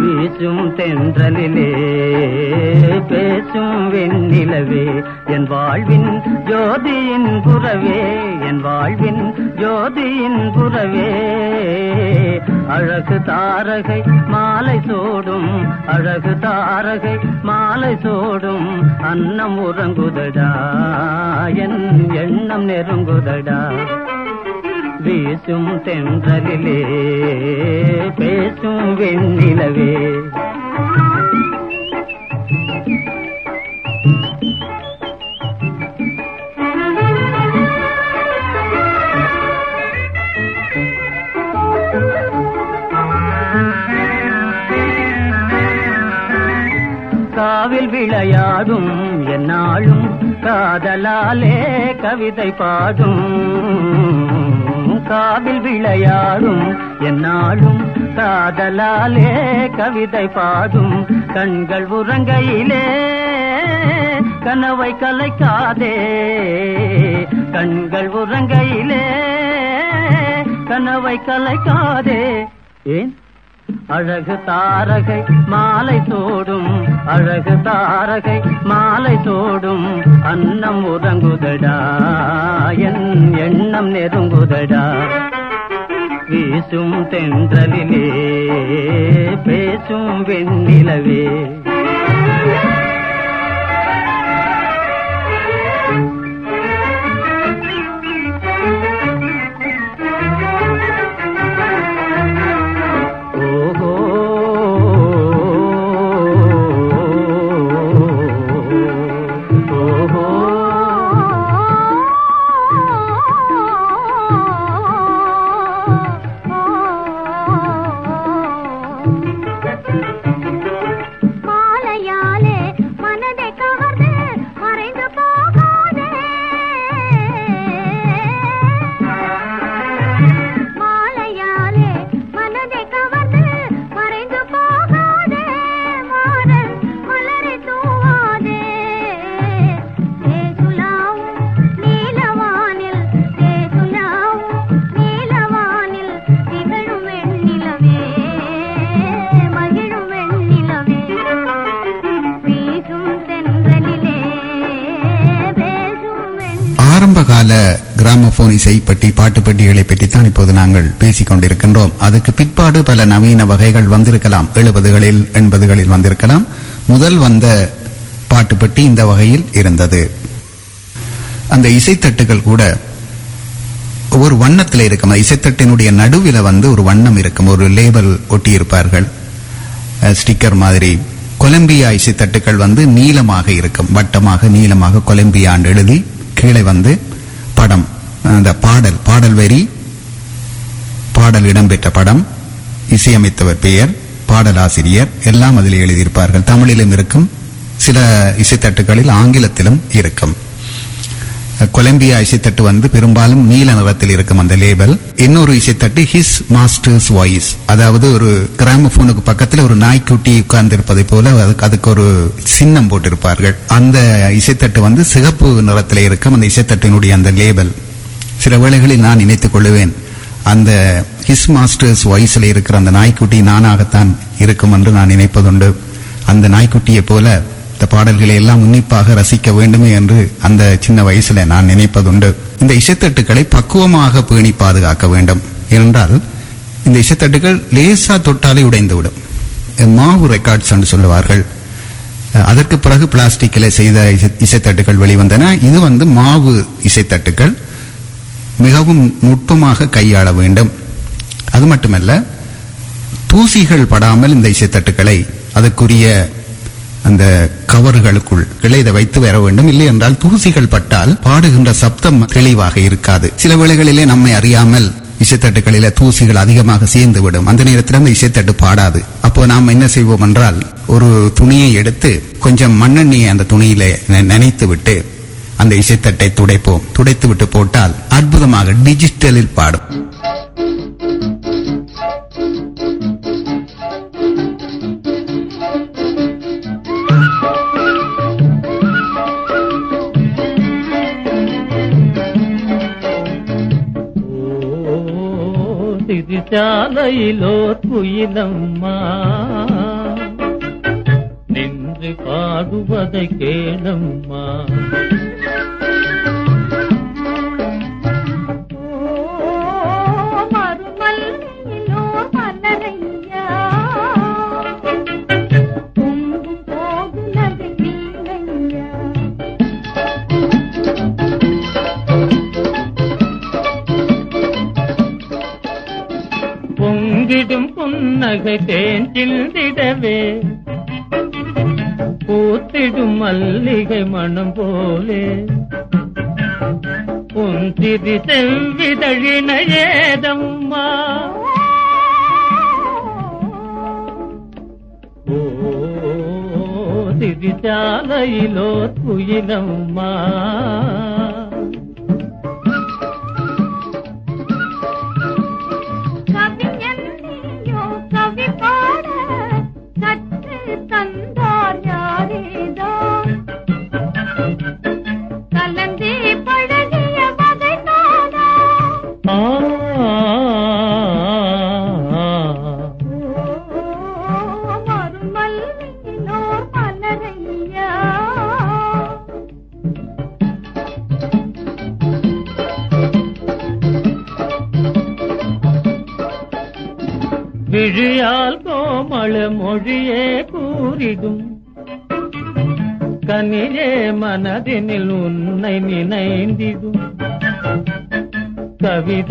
வீசும் தென்றலிலே பேசும் வெண்ணிலவே. என் வாழ்வின் ஜோதியின் புறவே என் வாழ்வின் ஜோதியின் புறவே. அழகு தாரகை மாலை சோடும் அழகு தாரகை மாலை சோடும் அன்னம் உறங்குதடா என் எண்ணம் நெருங்குதடா. வீசும் தென்றலிலே பேசும் வெண்ணிலவே. காவில் விளையாடும் என்னாலும் காதலாலே கவிதை பாடும். காவில் விளையாடும். என்னாலும் காதலாலே கவிதை பாடும். கண்கள் உறங்கையிலே கனவை கலைக்காதே. கண்கள் உறங்கையிலே கனவை கலைக்காதே. ஏன்? அழகு தாரகை மாலை தோடும் அழகு தாரகை மாலை தோடும். அன்னம் உறங்குதடா என் எண்ணம் நெருங்குதடா. வீசும் தென்றலிலே பேசும் வெண்ணிலவே. பாட்டு பெட்டிகளை பற்றித்தான் இப்போது நாங்கள் பேசிக் கொண்டிருக்கின்றோம் அதுக்கு பிற்பாடு பல நவீன வகைகள் வந்திருக்கலாம். எழுபதுகளில் எண்பதுகளில் வந்திருக்கலாம். முதல் வந்த பாட்டு பெட்டி இந்த வகையில் இருந்தது. அந்த இசைத்தட்டுகள் கூட ஒரு வண்ணத்தில் இருக்கும். அந்த இசைத்தட்டினுடைய நடுவில் வந்து ஒரு வண்ணம் இருக்கும். ஒரு லேபல் ஒட்டியிருப்பார்கள். ஸ்டிக்கர் மாதிரி. கொலம்பியா இசைத்தட்டுகள் வந்து நீளமாக இருக்கும். வட்டமாக நீளமாக கொலம்பியான்னு எழுதி கீழே வந்து படம் அந்த பாடல் பாடல் வரி பாடல் இடம்பெற்ற படம் இசையமைத்தவர் பெயர் பாடலாசிரியர் எல்லாம் அதில் எழுதியிருப்பார்கள். தமிழிலும் இருக்கும் சில இசைத்தட்டுகளில் ஆங்கிலத்திலும் இருக்கும். கொலம்பியா இசைத்தட்டு வந்து பெரும்பாலும் நீல நிறத்தில் இருக்கும் அந்த லேபல் இன்னொரு இசைத்தட்டு ஹிஸ் மாஸ்டர்ஸ் வாய்ஸ் அதாவது ஒரு கிராமபோனுக்கு பக்கத்தில் ஒரு நாய்க்குட்டி உட்கார்ந்து இருப்பதை போல அதுக்கு அதுக்கு ஒரு சின்னம் போட்டிருப்பார்கள். அந்த இசைத்தட்டு வந்து சிகப்பு நிறத்தில் இருக்கும் அந்த இசைத்தட்டினுடைய அந்த லேபல் சில வேளைகளில் நான் நினைத்துக் கொள்ளுவேன் அந்த ஹிஸ் மாஸ்டர்ஸ் வாய்ஸில் இருக்கிற அந்த நாய்க்குட்டி நானாகத்தான் இருக்கும் என்று நான் நினைப்பதுண்டு. அந்த நாய்க்குட்டியை போல இந்த பாடல்களை எல்லாம் உன்னிப்பாக ரசிக்க வேண்டுமே என்று அந்த சின்ன வயசுல நான் நினைப்பதுண்டு. இந்த இசைத்தட்டுக்களை பக்குவமாக பேணி பாதுகாக்க வேண்டும். ஏனென்றால் இந்த இசைத்தட்டுகள் லேசா தொட்டாலே உடைந்துவிடும். மாவு ரெக்கார்ட்ஸ் என்று சொல்லுவார்கள். அதற்கு பிறகு பிளாஸ்டிக்கில் செய்த இசை- இசைத்தட்டுகள் வெளிவந்தன. இது வந்து மாவு இசைத்தட்டுகள் மிகவும் நுட்பமாக கையாள வேண்டும். அது மட்டுமல்ல தூசிகள் படாமல் இந்த இசைத்தட்டுக்களை அதற்குரிய அந்த கவர்களுக்குள் இதை வைத்து வர வேண்டும். இல்லை என்றால் தூசிகள் பட்டால் பாடுகின்ற சப்தம் தெளிவாக இருக்காது. சில வேளைகளிலே நம்மை அறியாமல் இசைத்தட்டுகளில தூசிகள் அதிகமாக சேர்ந்து விடும் அந்த நேரத்தில் அந்த இசைத்தட்டு பாடாது. அப்போ நாம் என்ன செய்வோம் என்றால் ஒரு துணியை எடுத்து கொஞ்சம் மண்ணெண்ணியை அந்த துணியில நெ- விட்டு அந்த இசைத்தட்டை துடைப்போம். துடைத்து விட்டு போட்டால் அற்புதமாக டிஜிட்டலில் பாடும். சிறிசாலையிலோ குயிலம்மா நின்று பாடுவதை கேளம்மா தேன் சிந்திடவே. பூத்திடும் மல்லிகை மனம் போலே. உன் திரி செவ்விதழின ஏதம்மா ஓ திரிசாலையிலோ குயிலம்மா. கவிஞன்னியோ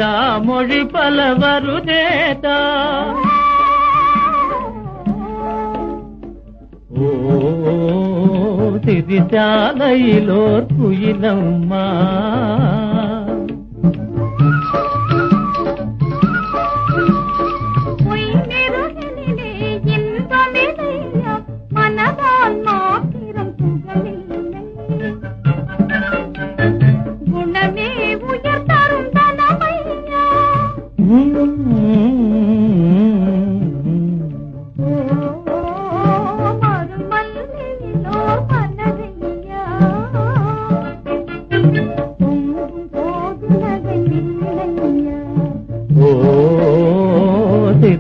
கவிதா மொழி பல வருதேதா ஓ திரிசாலையிலோர் குயிலம்மா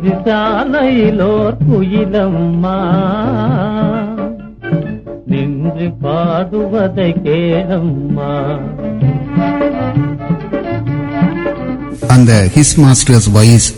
திரிசாலையிலோர் குயிலம்மா. நின்று பாடுவதை கேளம்மா. அந்த ஹிஸ் மாஸ்டர்ஸ் வாய்ஸ்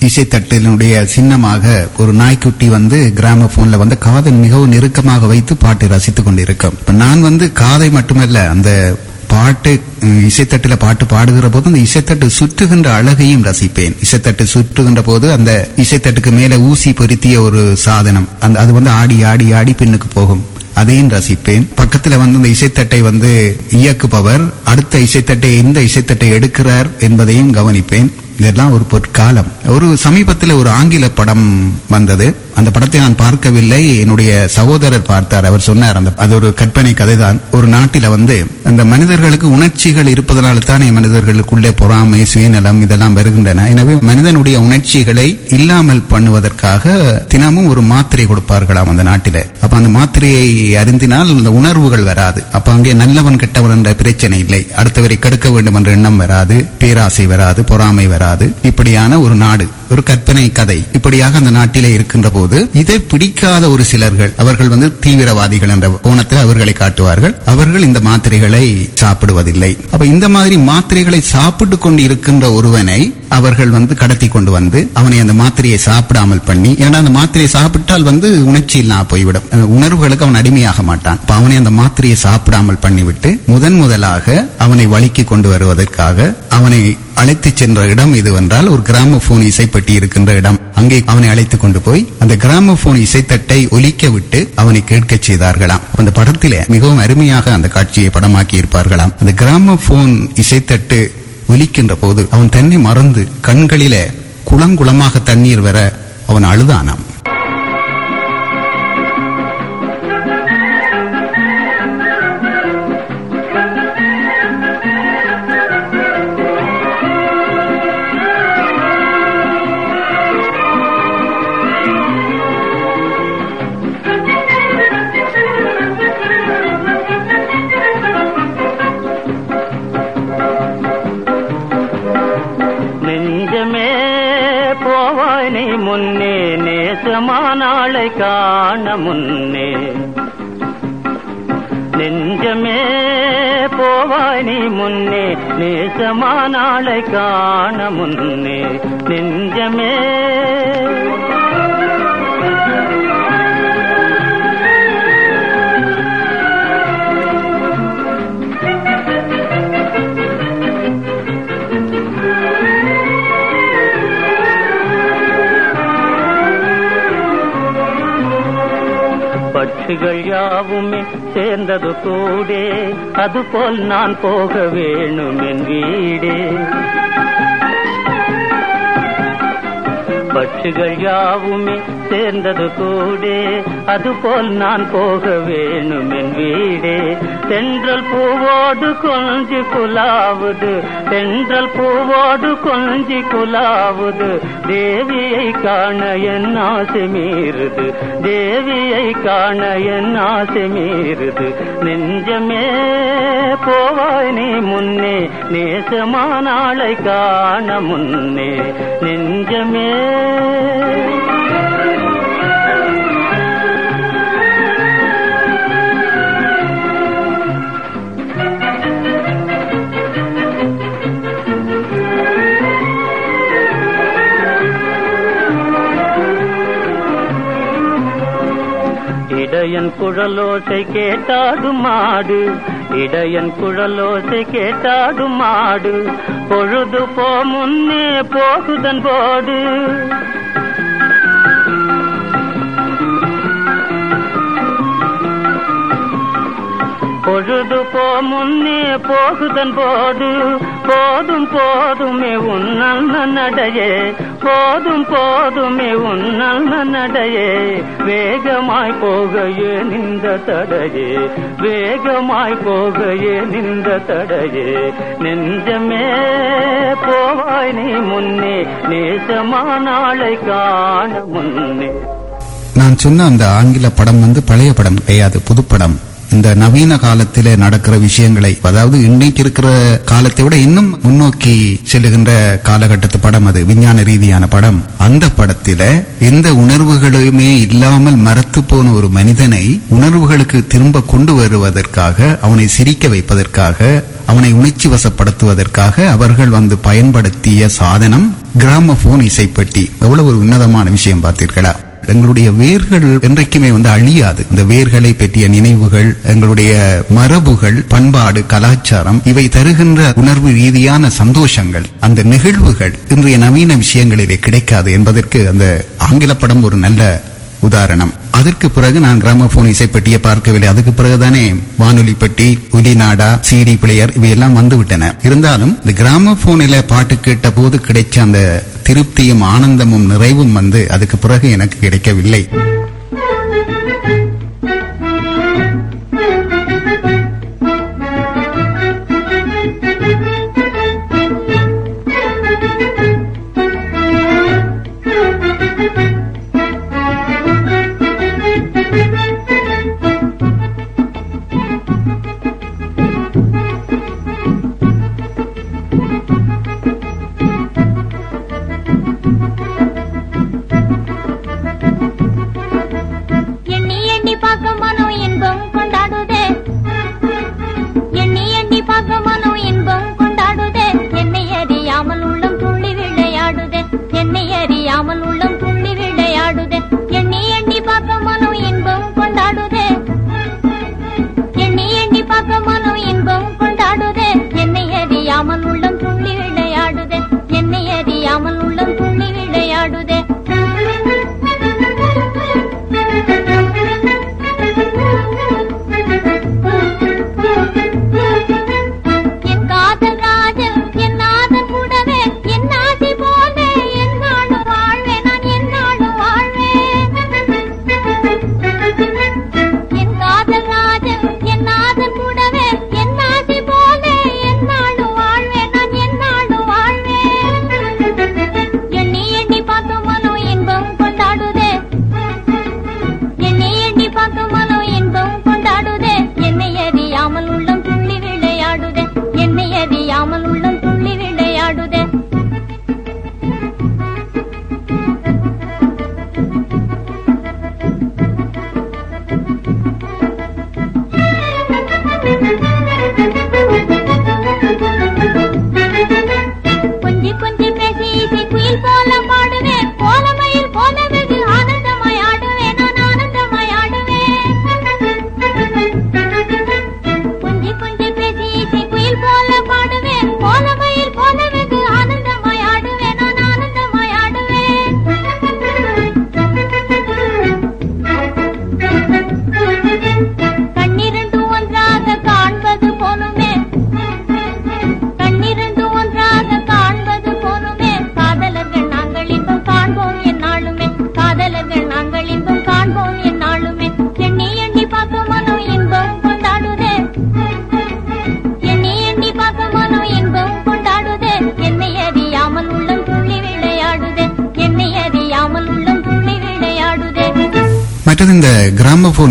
இசைத்தட்டினுடைய சின்னமாக ஒரு நாய்க்குட்டி வந்து கிராம போன்ல வந்து காதை மிகவும் நெருக்கமாக வைத்து பாட்டு ரசித்துக் கொண்டிருக்கும். நான் வந்து காதை மட்டுமல்ல அந்த பாட்டு இசைத்தட்டில் இசைத்தட்டுல பாட்டு பாடுகிற போது அந்த இசைத்தட்டு சுற்றுகின்ற அழகையும் ரசிப்பேன். இசைத்தட்டு சுற்றுகின்ற போது அந்த இசைத்தட்டுக்கு மேல ஊசி பொருத்திய ஒரு சாதனம். அந்த அது வந்து ஆடி ஆடி ஆடி பின்னுக்கு போகும். அதையும் ரசிப்பேன். பக்கத்துல வந்து இந்த இசைத்தட்டை வந்து இயக்குபவர் அடுத்த இசைத்தட்டை எந்த இசைத்தட்டை எடுக்கிறார் என்பதையும் கவனிப்பேன். இதெல்லாம் ஒரு பொற்காலம். ஒரு சமீபத்தில் ஒரு ஆங்கில படம் வந்தது. அந்த படத்தை நான் பார்க்கவில்லை. என்னுடைய சகோதரர் பார்த்தார். அவர் சொன்னார் அந்த அது ஒரு கற்பனை கதைதான். ஒரு நாட்டில வந்து அந்த மனிதர்களுக்கு உணர்ச்சிகள் இருப்பதனால தானே மனிதர்களுக்குள்ளே பொறாமை சுயநலம் இதெல்லாம் வருகின்றன. எனவே மனிதனுடைய உணர்ச்சிகளை இல்லாமல் பண்ணுவதற்காக தினமும் ஒரு மாத்திரை கொடுப்பார்களாம் அந்த நாட்டில. அப்ப அந்த மாத்திரையை அருந்தினால் அந்த உணர்வுகள் வராது. அப்ப அங்கே நல்லவன் கெட்டவன் என்ற பிரச்சனை இல்லை. அடுத்தவரை கெடுக்க வேண்டும் என்ற எண்ணம் வராது. பேராசை வராது பொறாமை வராது. இப்படியான ஒரு நாடு. ஒரு கற்பனை கதை. இப்படியாக அந்த நாட்டிலே இருக்கின்ற போது இதை பிடிக்காத ஒரு சிலர்கள் அவர்கள் வந்து தீவிரவாதிகள் என்ற கோணத்தில் அவர்களை காட்டுவார்கள். அவர்கள் இந்த மாத்திரைகளை சாப்பிடுவதில்லை. அப்ப இந்த மாதிரி மாத்திரைகளை சாப்பிட்டு கொண்டு இருக்கின்ற ஒருவனை அவர்கள் வந்து கடத்தி கொண்டு வந்து அவனை அந்த மாத்திரையை சாப்பிடாமல் பண்ணி ஏன்னா அந்த மாத்திரையை சாப்பிட்டால் வந்து உணர்ச்சி இல்லா போய்விடும். உணர்வுகளுக்கு அவன் அடிமையாக மாட்டான். அவனை அந்த மாத்திரையை சாப்பிடாமல் பண்ணிவிட்டு முதன் முதலாக அவனை வழிக்கு கொண்டு வருவதற்காக அவனை அழைத்து சென்ற இடம் இதுவென்றால் ஒரு கிராமபோன் பட்டி இருக்கின்ற இடம். அங்கே அவனை அழைத்து கொண்டு போய் அந்த கிராமபோன் இசைத்தட்டை ஒலிக்க விட்டு அவனை கேட்கச் செய்தார்களாம். அந்த படத்திலே மிகவும் அருமையாக அந்த காட்சியை படமாக்கி இருப்பார்களாம் அந்த கிராமபோன் இசைத்தட்டு ஒலிக்கின்ற போது அவன் தன்னை மறந்து கண்களிலே குளங்குளமாக தண்ணீர் வர அவன் அழுதானாம். முன்னே. நெஞ்சமே போவாய் நீ முன்னே நேசமானாளை காண முன்னே. நெஞ்சமே பட்சிகள் யாவுமே சேர்ந்தது கூடே. அதுபோல் நான் போக வேணும் என் வீடே. பட்சிகள் யாவுமே சேர்ந்தது கூடே. அதுபோல் நான் போக வேணும் என் வீடே. தென்றல் பூவோடு கொஞ்சி குலாவுது. தென்றல் பூவோடு கொஞ்சி குலாவுது. தேவியை காண என் ஆசை மீறுது. தேவியை காண என் ஆசை மீறுது. நெஞ்சமே போவாய் நீ முன்னே. நேசமானாளை காண முன்னே. நெஞ்சமே இடையன் குழலோசை கேட்டாடும் மாடு இடையன் குழலோசை கேட்டாடும் மாடு பொழுது போ முன்னே போகுதன் போடு பொழுது போ முன்னே போகுதன் போது போதும் போதுமே உன்னல் நடையே போதும் போதுமே உன்னல் நடையே வேகமாய் போகையே நின்ற தடையே. வேகமாய் போகையே நின்ற தடையே. நெஞ்சமே போவாய் நீ முன்னே. நேசமானாளை காண முன்னே. நான் சொன்ன அந்த ஆங்கில படம் வந்து பழைய படம் கிடையாது புதுப்படம். இந்த நவீன காலத்தில் நடக்கிற விஷயங்களை அதாவது இன்னைக்கு இருக்கிற காலத்தை விட இன்னும் முன்னோக்கி செல்லுகின்ற காலகட்டத்து படம் அது விஞ்ஞான ரீதியான படம். அந்த படத்தில எந்த உணர்வுகளுமே இல்லாமல் மறத்து போன ஒரு மனிதனை உணர்வுகளுக்கு திரும்ப கொண்டு வருவதற்காக அவனை சிரிக்க வைப்பதற்காக அவனை உணர்ச்சி வசப்படுத்துவதற்காக அவர்கள் வந்து பயன்படுத்திய சாதனம் கிராமபோன் இசைப்பட்டி. எவ்வளவு ஒரு உன்னதமான விஷயம் பார்த்தீர்களா? எங்களுடைய வேர்கள் என்றைக்குமே வந்து அழியாது. இந்த வேர்களை பற்றிய நினைவுகள் எங்களுடைய மரபுகள் பண்பாடு கலாச்சாரம் இவை தருகின்ற உணர்வு ரீதியான சந்தோஷங்கள் அந்த நிகழ்வுகள் இன்றைய நவீன விஷயங்களிலே கிடைக்காது என்பதற்கு அந்த ஆங்கில படம் ஒரு நல்ல உதாரணம். அதற்கு பிறகு நான் கிராமபோன் இசைப்பட்டியை பார்க்கவில்லை. அதுக்கு பிறகுதானே வானொலி பெட்டி ஒலிநாடா சிடி பிளேயர் இவையெல்லாம் வந்துவிட்டன. இருந்தாலும் இந்த கிராமபோனில பாட்டு கேட்ட போது கிடைச்ச அந்த திருப்தியும் ஆனந்தமும் நிறைவும் வந்து அதுக்கு பிறகு எனக்கு கிடைக்கவில்லை.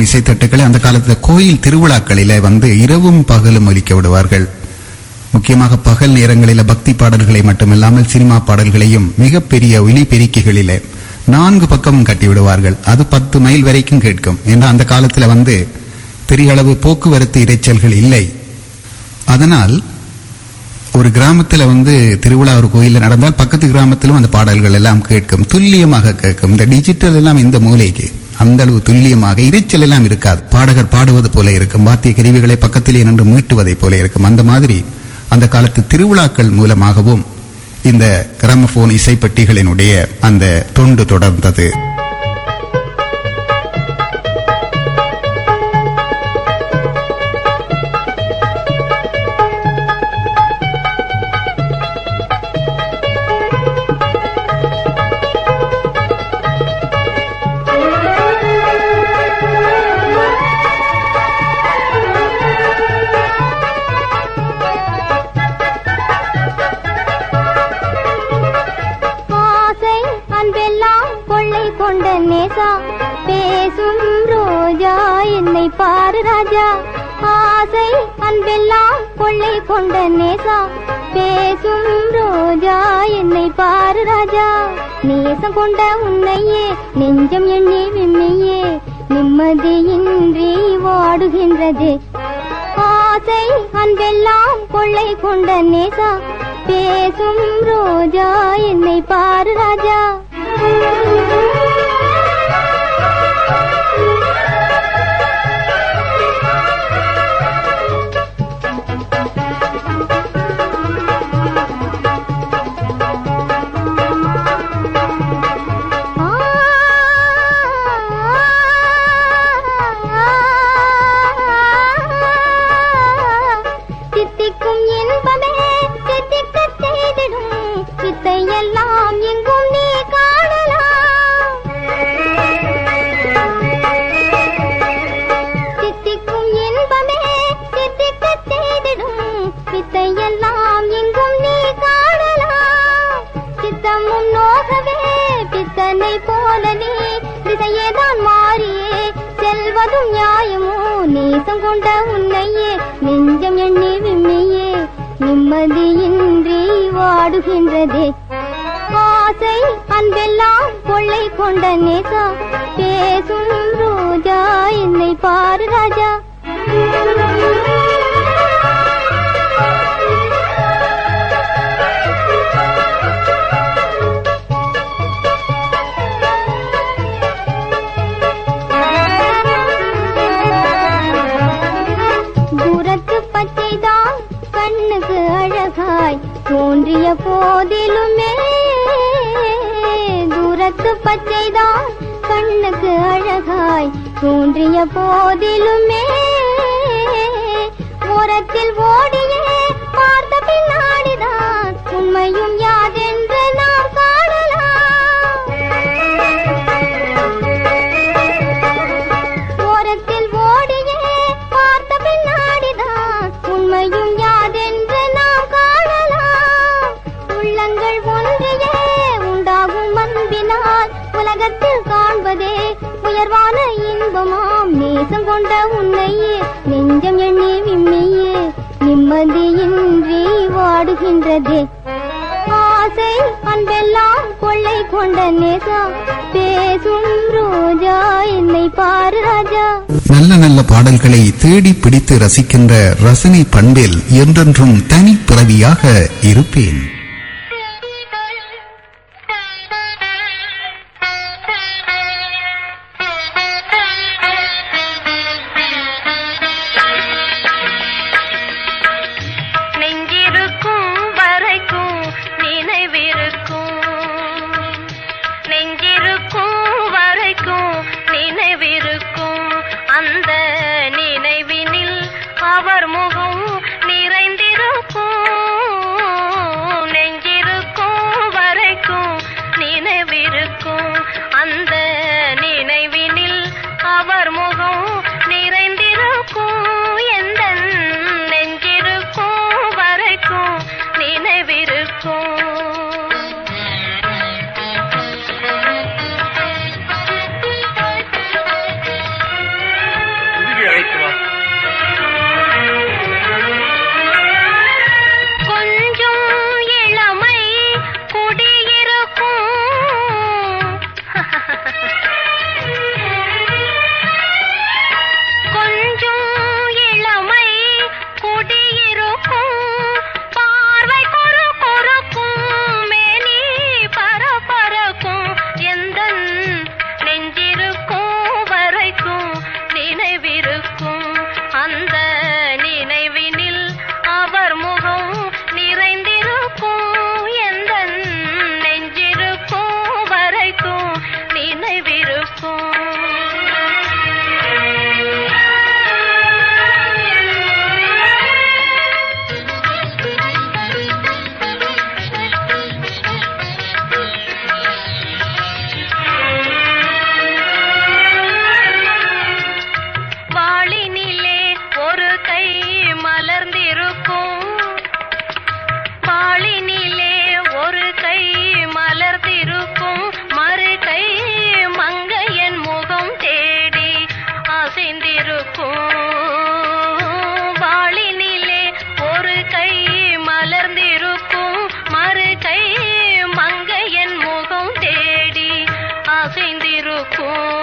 கிராமபோன் இசைத்தட்டுக்களை அந்த காலத்தில் கோயில் திருவிழாக்களில வந்து இரவும் பகலும் ஒலிக்க விடுவார்கள். முக்கியமாக பகல் நேரங்களில் பக்தி பாடல்களை மட்டுமில்லாமல் சினிமா பாடல்களையும் மிகப்பெரிய ஒலி பெருக்கிகளிலே நான்கு பக்கமும் கட்டி விடுவார்கள். அது பத்து மைல் வரைக்கும் கேட்கும். ஏன்னா அந்த காலத்தில் வந்து பெரிய அளவு போக்குவரத்து இரைச்சல்கள் இல்லை. அதனால் ஒரு கிராமத்தில் வந்து திருவிழா ஒரு கோயிலில் நடந்தால் பக்கத்து கிராமத்திலும் அந்த பாடல்கள் எல்லாம் கேட்கும். துல்லியமாக கேட்கும். இந்த டிஜிட்டல் எல்லாம் இந்த மூலைக்கு. அந்த அளவு துல்லியமாக இறைச்சல் எல்லாம் இருக்காது. பாடகர் பாடுவது போல இருக்கும் வாத்திய கருவிகளை பக்கத்திலே நின்று மீட்டுவதை போல இருக்கும். அந்த மாதிரி அந்த காலத்து திருவிழாக்கள் மூலமாகவும் இந்த கிராமபோன் இசைப்பட்டிகளினுடைய அந்த தொண்டு தொடர்ந்தது. நேசம் கொண்ட உன்னையே நெஞ்சம் எண்ணி விண்ணையே நிம்மதியின்றி வாடுகின்றது. ஆசை அன்பெல்லாம் கொள்ளை கொண்ட நேசா பேசும் ரோஜா என்னை பாரு ராஜா. பாடல்களை தேடி பிடித்து ரசிக்கின்ற ரசனை பண்பில் என்றென்றும் தனிப்பிறவியாக இருப்பேன். cool.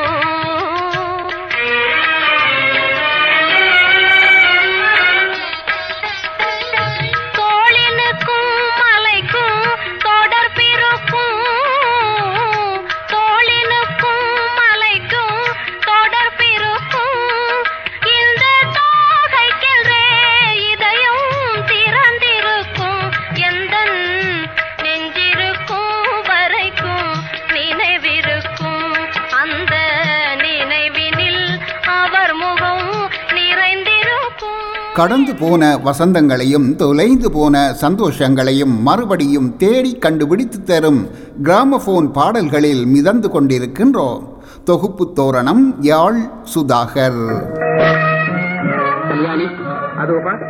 கடந்து போன வசந்தங்களையும் தொலைந்து போன சந்தோஷங்களையும் மறுபடியும் தேடி கண்டுபிடித்து தரும் கிராமபோன் பாடல்களில் மிதந்து கொண்டிருக்கின்றோம். தொகுப்பு தோரணம் யாழ் சுதாகர்.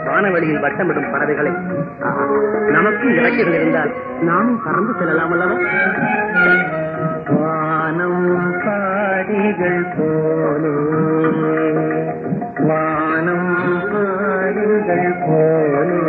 வானவெளியில் வட்டமிடும் பறவைகளை. நமக்கு இலக்குகள் இருந்தால் நாமும் பறந்து செல்லலாம் வானம் பாடிகள் போலே Thank you.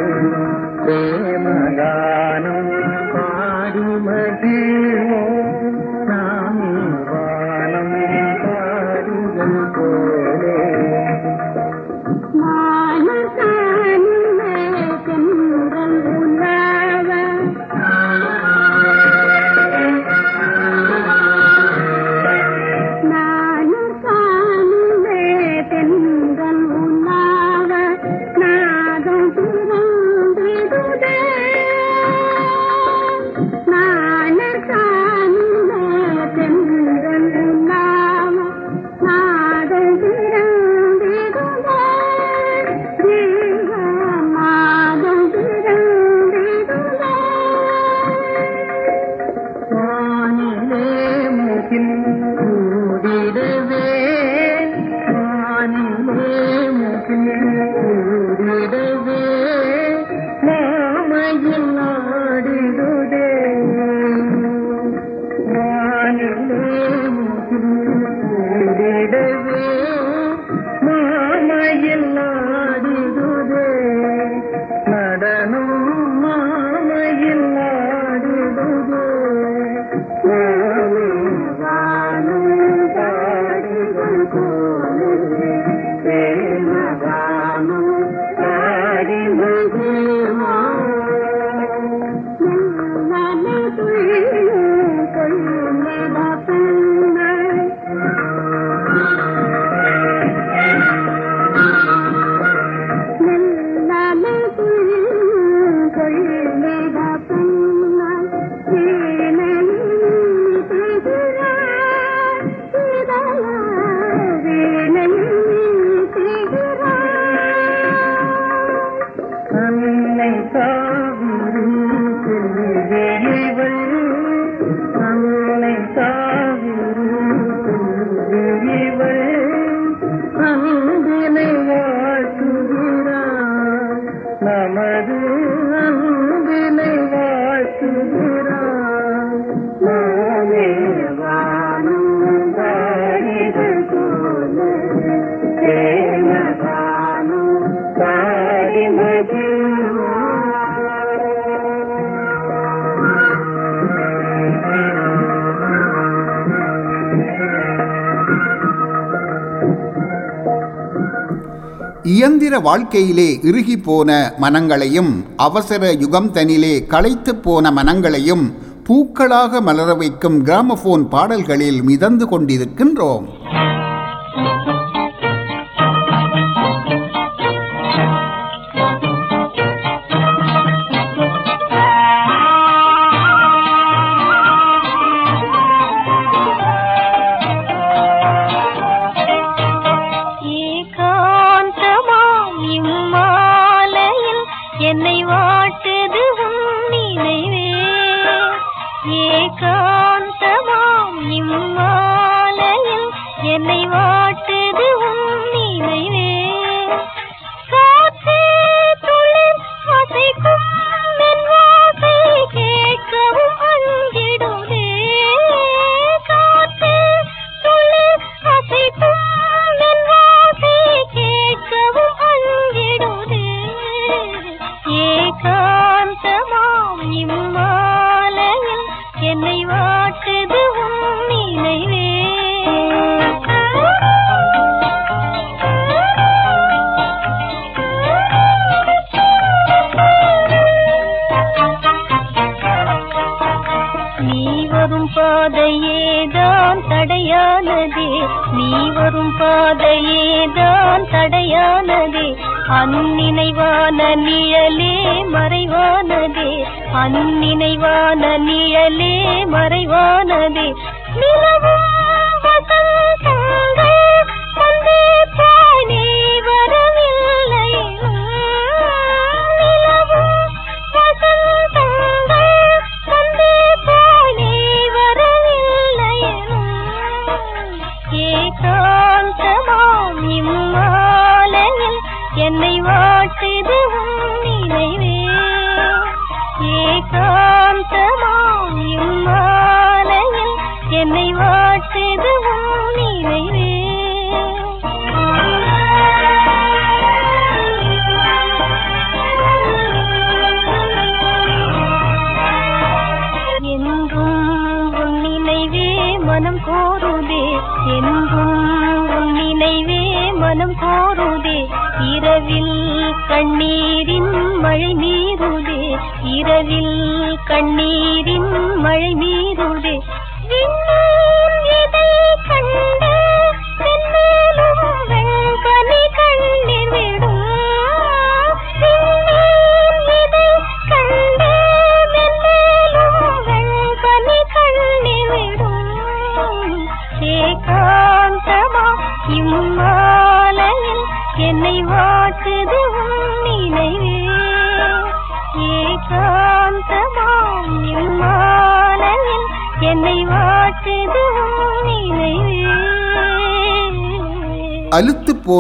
வீர வாழ்க்கையிலே இறுகி போன மனங்களையும் அவசர யுகம் தனிலே களைத்து போன மனங்களையும் பூக்களாக மலர வைக்கும் கிராமபோன் பாடல்களில் மிதந்து கொண்டிருக்கின்றோம்.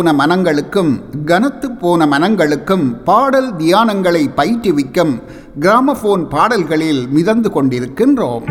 போன மனங்களுக்கும் கனத்து போன மனங்களுக்கும் பாடல் தியானங்களை பயிற்றுவிக்கும் கிராமபோன் பாடல்களில் மிதந்து கொண்டிருக்கின்றோம்.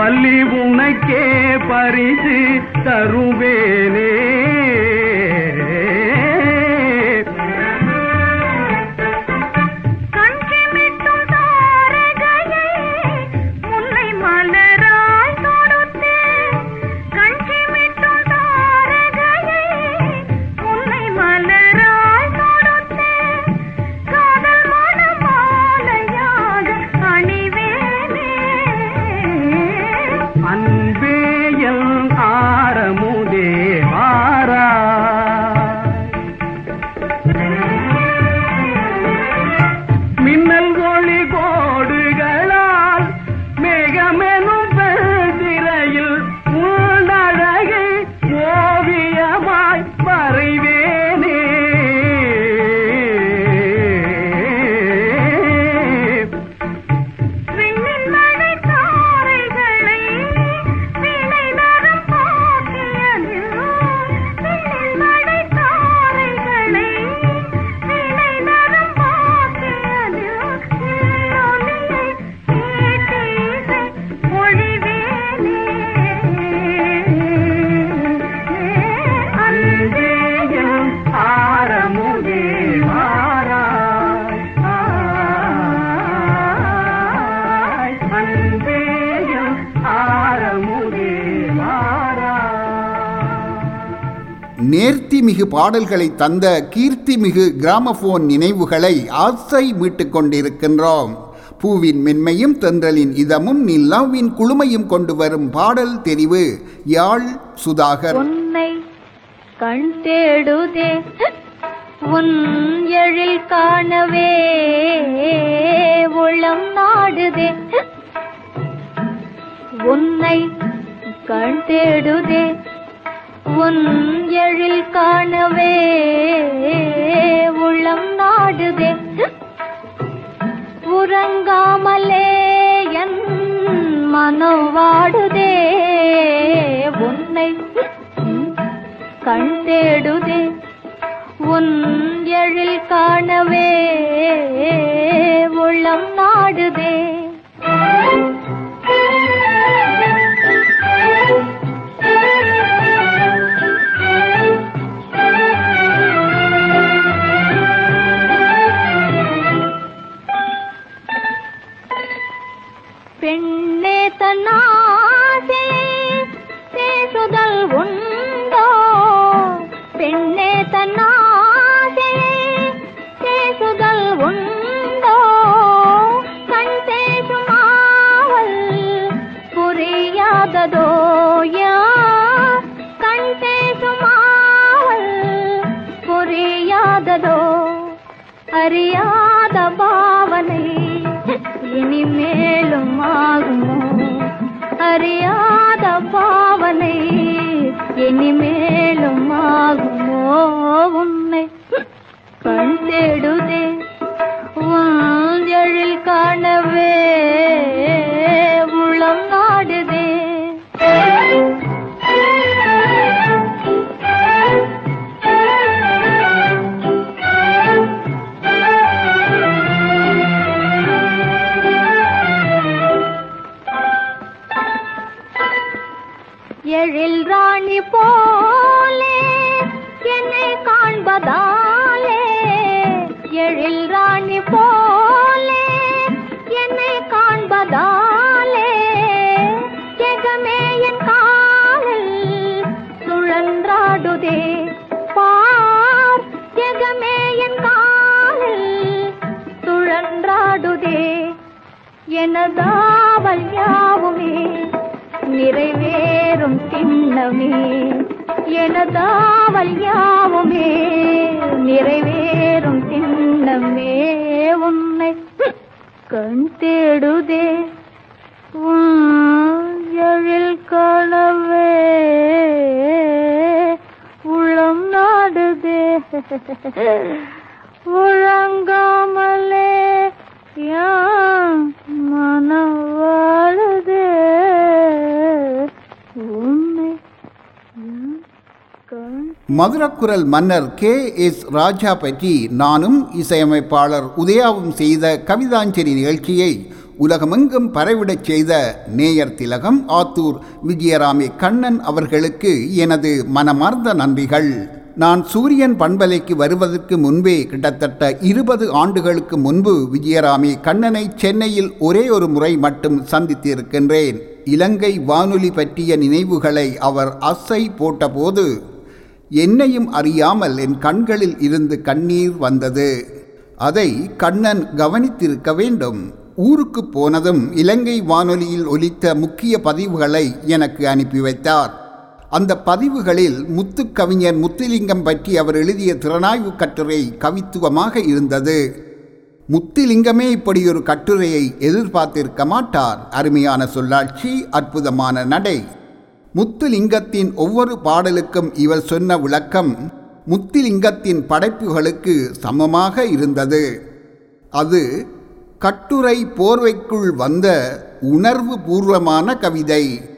வள்ளி உனக்கே பரிசு தருவேனே. பாடல்களை தந்த கீர்த்திமிகு கிராமபோன் நினைவுகளை ஆசை மீட்டு கொண்டிருக்கின்றோம். பூவின் மென்மையும் தென்றலின் இதமும் நில்லாவின் குழுமையும் கொண்டு வரும் பாடல் தெரிவு யாழ் சுதாகர். கண்டதோ யா கண் பேசுமாவல் புரியாததோ? அறியாத பாவனை இனிமேலும் ஆகுமோ? அறியாத பாவனை இனிமேலும் ஆகுமோ? உன்னை கண் தேடுதே உன் எழில் காணவே மணி போலே என்னை காண்பதாலே எழில் ராணி போலே என்னை காண்பதாலே எகமே என் காலில் சுழன்றாடுதே பார் எகமே என் காலில் சுழன்றாடுதே எனதாவல் யாவுமே நிறைவேறும் திண்ணமே எனதாவல் யாவுமே. நிறைவேறும் திண்ணமே உன்னை கண் தேடுதே. எழில் காணவே. உளம் நாடுதே. உழங்காமலே. மதுரக்குரல் மன்னர் கே எஸ் ராஜா பற்றி நானும் இசையமைப்பாளர் உதயாவும் செய்த கவிதாஞ்சலி நிகழ்ச்சியை உலகமெங்கும் பரவிடச் செய்த நேயர் திலகம் ஆத்தூர் விஜயராமி கண்ணன் அவர்களுக்கு எனது மனமார்ந்த நன்றிகள். நான் சூரியன் பண்பலைக்கு வருவதற்கு முன்பே கிட்டத்தட்ட இருபது ஆண்டுகளுக்கு முன்பு விஜயராமி கண்ணனை சென்னையில் ஒரே ஒரு முறை மட்டும் சந்தித்திருக்கின்றேன். இலங்கை வானொலி பற்றிய நினைவுகளை அவர் அசை போட்டபோது என்னையும் அறியாமல் என் கண்களில் இருந்து கண்ணீர் வந்தது. அதை கண்ணன் கவனித்திருக்க வேண்டும். ஊருக்கு போனதும் இலங்கை வானொலியில் ஒலித்த முக்கிய பதிவுகளை எனக்கு அனுப்பி வைத்தார். அந்த பதிவுகளில் முத்துக்கவிஞர் முத்துலிங்கம் பற்றி அவர் எழுதிய திறனாய்வு கட்டுரை கவித்துவமாக இருந்தது. முத்துலிங்கமே இப்படி ஒரு கட்டுரையை எதிர்பார்த்திருக்க மாட்டார். அருமையான சொல்லாட்சி அற்புதமான நடை. முத்துலிங்கத்தின் ஒவ்வொரு பாடலுக்கும் இவர் சொன்ன விளக்கம் முத்துலிங்கத்தின் படைப்புகளுக்கு சமமாக இருந்தது. அது கட்டுரை போர்வைக்குள் வந்த உணர்வு பூர்வமான கவிதை.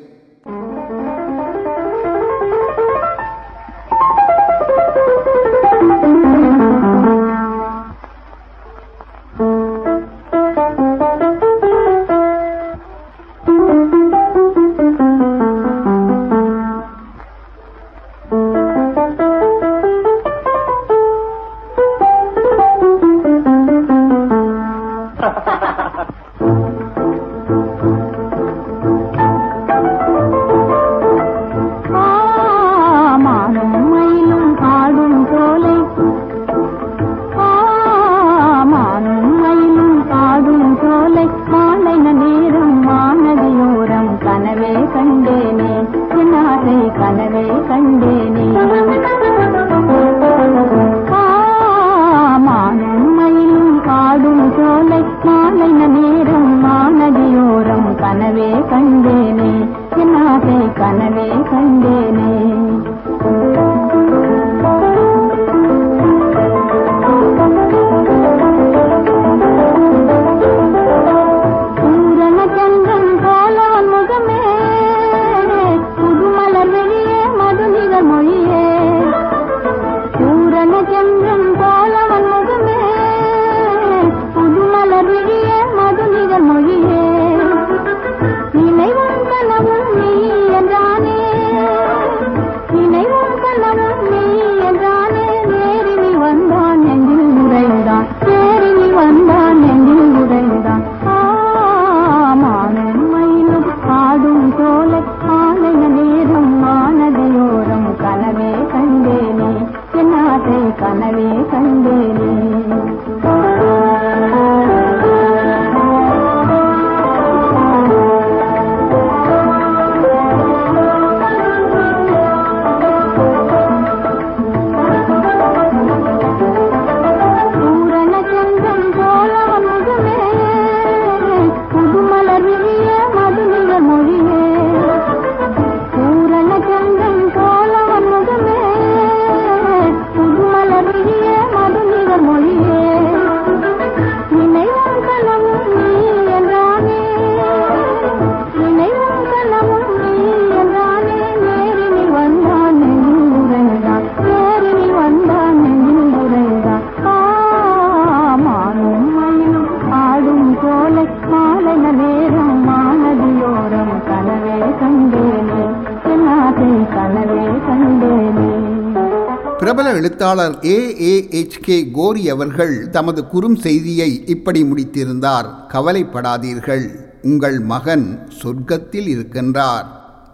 எழுத்தாளர் ஏ. ஏ. எச். கே. கோரி அவர்கள் தமது குறும் செய்தியை இப்படி முடித்திருந்தார். கவலைப்படாதீர்கள். உங்கள் மகன் சொர்க்கத்தில் இருக்கின்றார்.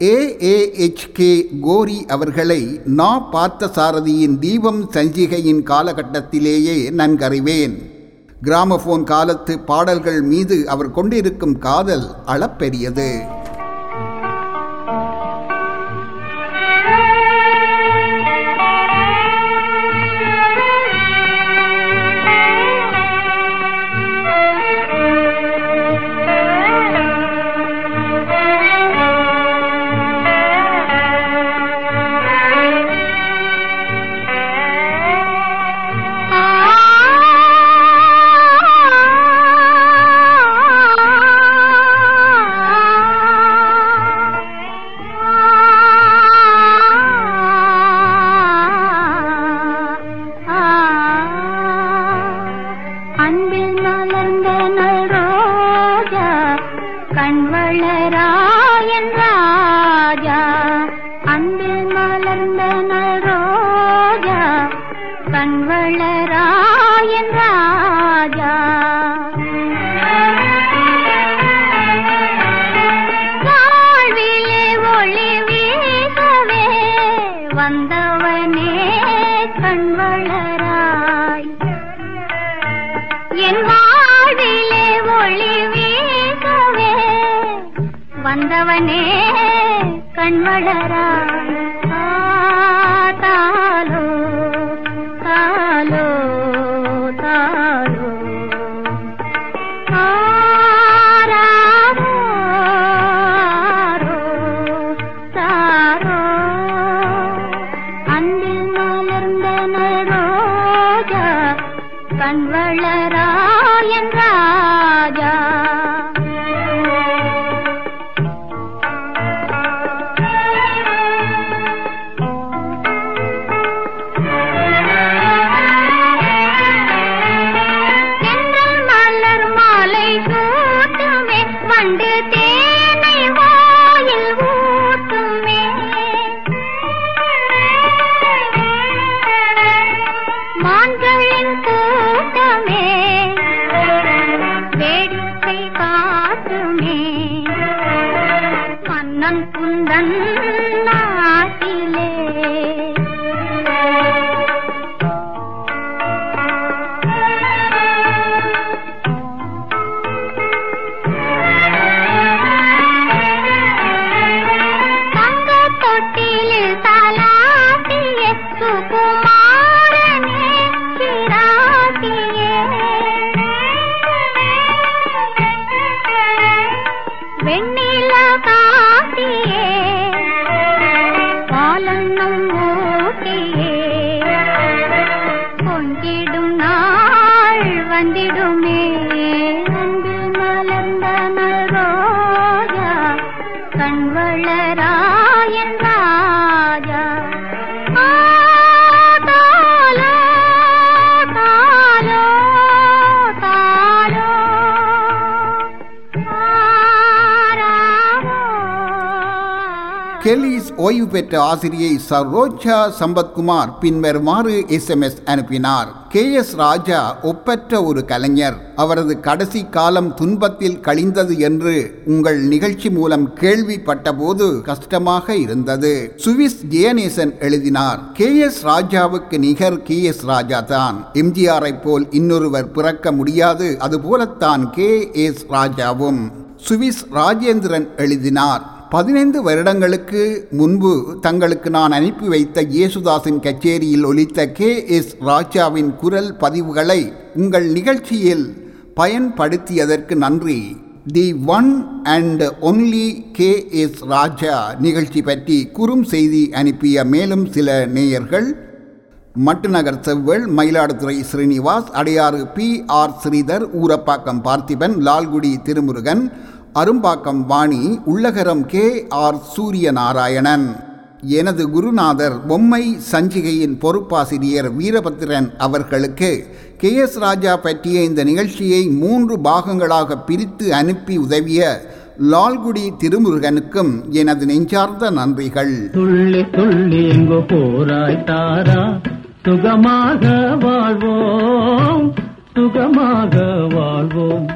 A. A. H. K. Kori அவர்களை நா. பார்த்த சாரதியின் தீபம் சஞ்சிகையின் காலகட்டத்திலேயே நன்கறிவேன். கிராமபோன் காலத்து பாடல்கள் மீது அவர் கொண்டிருக்கும் காதல் அளப்பெரியது. கெலிஸ் ஓய்வு பெற்ற ஆசிரியை சரோஜா சம்பத்குமார் பின்வருமாறு எஸ்எம்எஸ் அனுப்பினார். கே எஸ் ராஜா ஒப்பற்ற ஒரு கலைஞர். அவரது கடைசி காலம் துன்பத்தில் கழிந்தது என்று உங்கள் நிகழ்ச்சி மூலம் கேள்விப்பட்டபோது கஷ்டமாக இருந்தது. சுவிஸ் ஜெயநேசன் எழுதினார் கே எஸ் ராஜாவுக்கு நிகர் கே எஸ் ராஜா தான். எம்ஜிஆரை போல் இன்னொருவர் பிறக்க முடியாது அதுபோலத்தான் கே எஸ் ராஜாவும். சுவிஸ் ராஜேந்திரன் எழுதினார் பதினைந்து வருடங்களுக்கு முன்பு தங்களுக்கு நான் அனுப்பி வைத்த இயேசுதாஸின் கச்சேரியில் ஒலித்த கே எஸ் ராஜாவின் குரல் பதிவுகளை உங்கள் நிகழ்ச்சியில் பயன்படுத்தியதற்கு நன்றி. The one and only K S Raja நிகழ்ச்சி பற்றி குறும் செய்தி அனுப்பிய மேலும் சில நேயர்கள் Mattunagar Sevval Mayiladuthurai Srinivas Adyar P R Sridhar Urapakkam Parthiban Lalgudi Thirumurugan Arumbakkam Vani Ullagaram K R Suryanarayanan. எனது குருநாதர் பொம்மை சஞ்சிகையின் பொறுப்பாசிரியர் வீரபத்திரன் அவர்களுக்கு கே எஸ் ராஜா பற்றிய இந்த நிகழ்ச்சியை மூன்று பாகங்களாக பிரித்து அனுப்பி உதவிய லால்குடி திருமுருகனுக்கும் எனது நெஞ்சார்ந்த நன்றிகள். துள்ளி துள்ளி எங்கோ போராய் தாரா சுகமாக வாழ்வோம் சுகமாக வாழ்வோம்.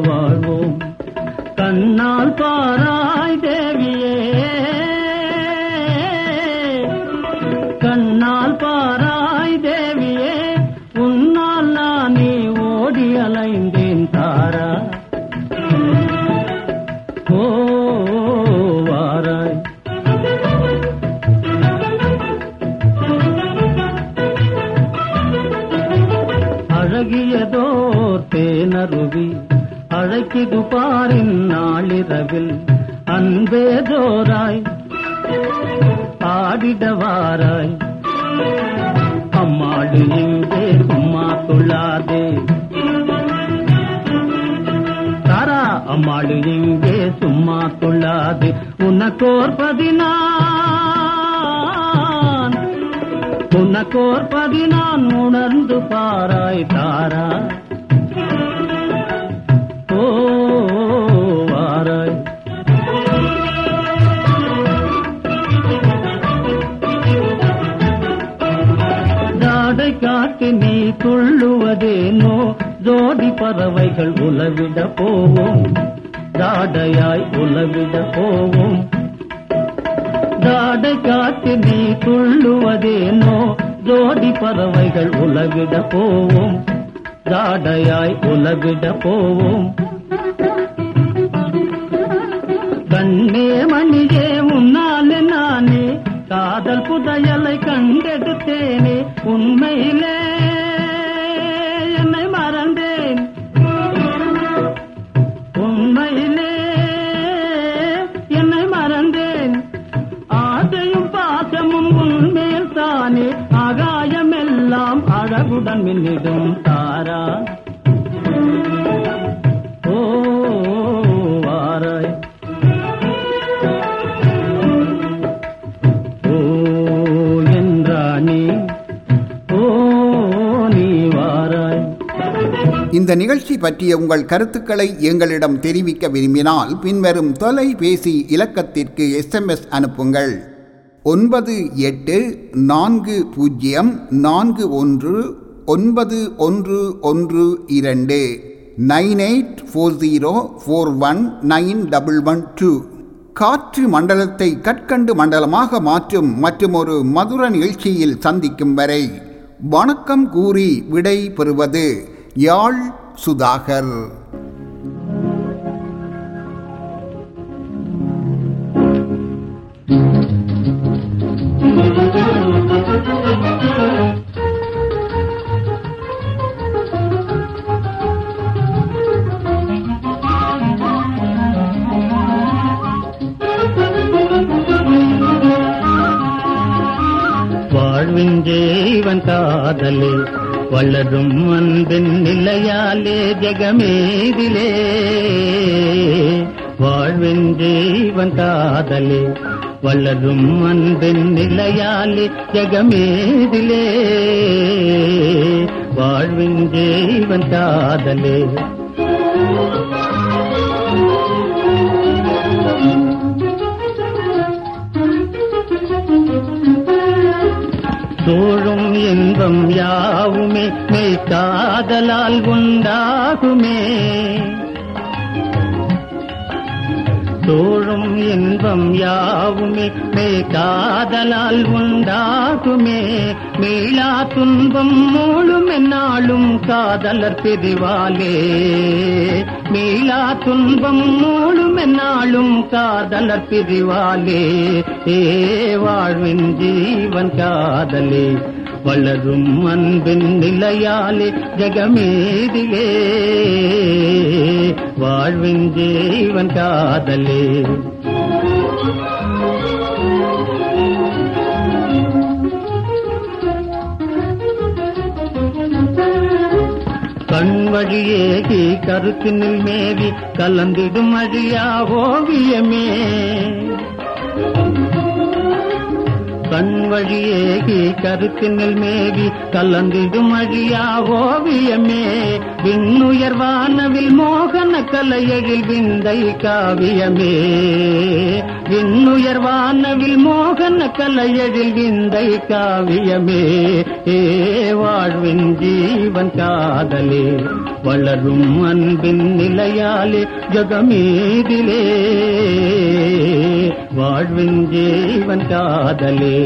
வாழ்வோம். கண்ணால் பார அழைக்கிது பாரின் நாளிரவில் அன்பே ஜோராய் ஆடிடவாராய். அம்மாடு இங்கே சும்மா துள்ளாதே தாரா அம்மாடு இங்கே சும்மா துள்ளாதே உனக்கோர்பதினான் உனக்கோர்பதினான் உணர்ந்து பாராய் தாரா. ஓ கோடி பறவைகள் உலவிட போவோம். தாடையாய் உலவிட போவோம். தாடை காட்டு நீ துள்ளுவதேனோ ஜோடி பறவைகள் உலவிட போவோம். தாடையாய் உலவிட போவோம். கண்ணே மணியே முன்னாலே நானே காதல் புதையலை கண்டெடுத்தேனே உண்மையிலே அழகுடன் மின்னிடும் தாரா. ஓ வாராய் ஓ ஓ நீ வாராய். இந்த நிகழ்ச்சி பற்றிய உங்கள் கருத்துக்களை எங்களிடம் தெரிவிக்க விரும்பினால் பின்வரும் தொலைபேசி இலக்கத்திற்கு எஸ்எம்எஸ் அனுப்புங்கள். ஒன்பது எட்டு நான்கு பூஜ்ஜியம் நான்கு ஒன்று ஒன்பது ஒன்று ஒன்று இரண்டு nine eight four zero four one nine double one two. காற்று மண்டலத்தை கற்கண்டு மண்டலமாக மாற்றும் மற்றும் ஒரு மதுர நிகழ்ச்சியில் சந்திக்கும் வரை வணக்கம் கூறி விடை பெறுவது யாழ் சுதாகர். ஜீவன் காதலே வளரும் அன்பின் நிலையாலே ஜெகமேதிலே. வாழ்வின் ஜீவன் காதலே வளரும் அன்பின் நிலையாலே ஜெகமேதிலே. வாழ்வின் ஜீவன் காதலே. சூழும் இன்பம் யாவுமே மெய்காதலால் உண்டாகுமே. சூழும் இன்பம் யாவுமே மெய் காதலால் உண்டாகுமே. மீளா துன்பம் மூழும் என்னாலும் காதலர் பிரிவாலே. மீளா துன்பம் மூழும் என்னாலும் காதலர் பிரிவாலே. ஏ வாழ்வின் ஜீவன் காதலே. வளரும் அன்பின் நிலையாலே ஜெகமேதிலே. வாழ்வின் ஜீவன் காதலே. கண் வழியேகி கருத்தினில் மேவி கலந்திடும் அழியா ஓவியமே. தன் வழியேகி கருத்தினில் மேகி கலந்திடும் அழியா ஓவியமே. விண்ணுயர்வானவில் மோகன கலையெழில் விந்தை காவியமே. விண்ணுயர்வானவில் மோகன கலையெழில் விந்தை காவியமே. ஏ வாழ்வின் ஜீவன் காதலே வளரும் அன்பின் நிலையாலே ஜகமீதிலே. வாழ்வின் ஜீவன் காதலே.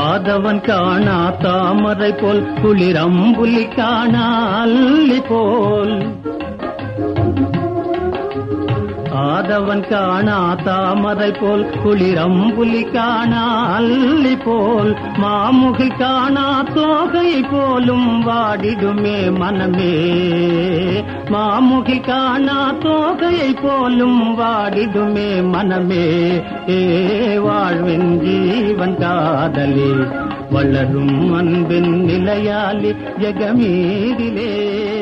ஆதவன் காணா தாமரை போல் குளிரம்புலி காணா அல்லி போல் ஆதவன் காணா தாமரை போல் குளிரம் புலி காணா அல்லி போல் மாமுகில் காணா தோகை போலும் வாடிடுமே மனமே. மாமுகில் காணா தோகையை போலும் வாடிடுமே மனமே. ஏ வாழ்வின் ஜீவன் காதலே வளரும் அன்பின் நிலையாலி ஜெகமீதிலே.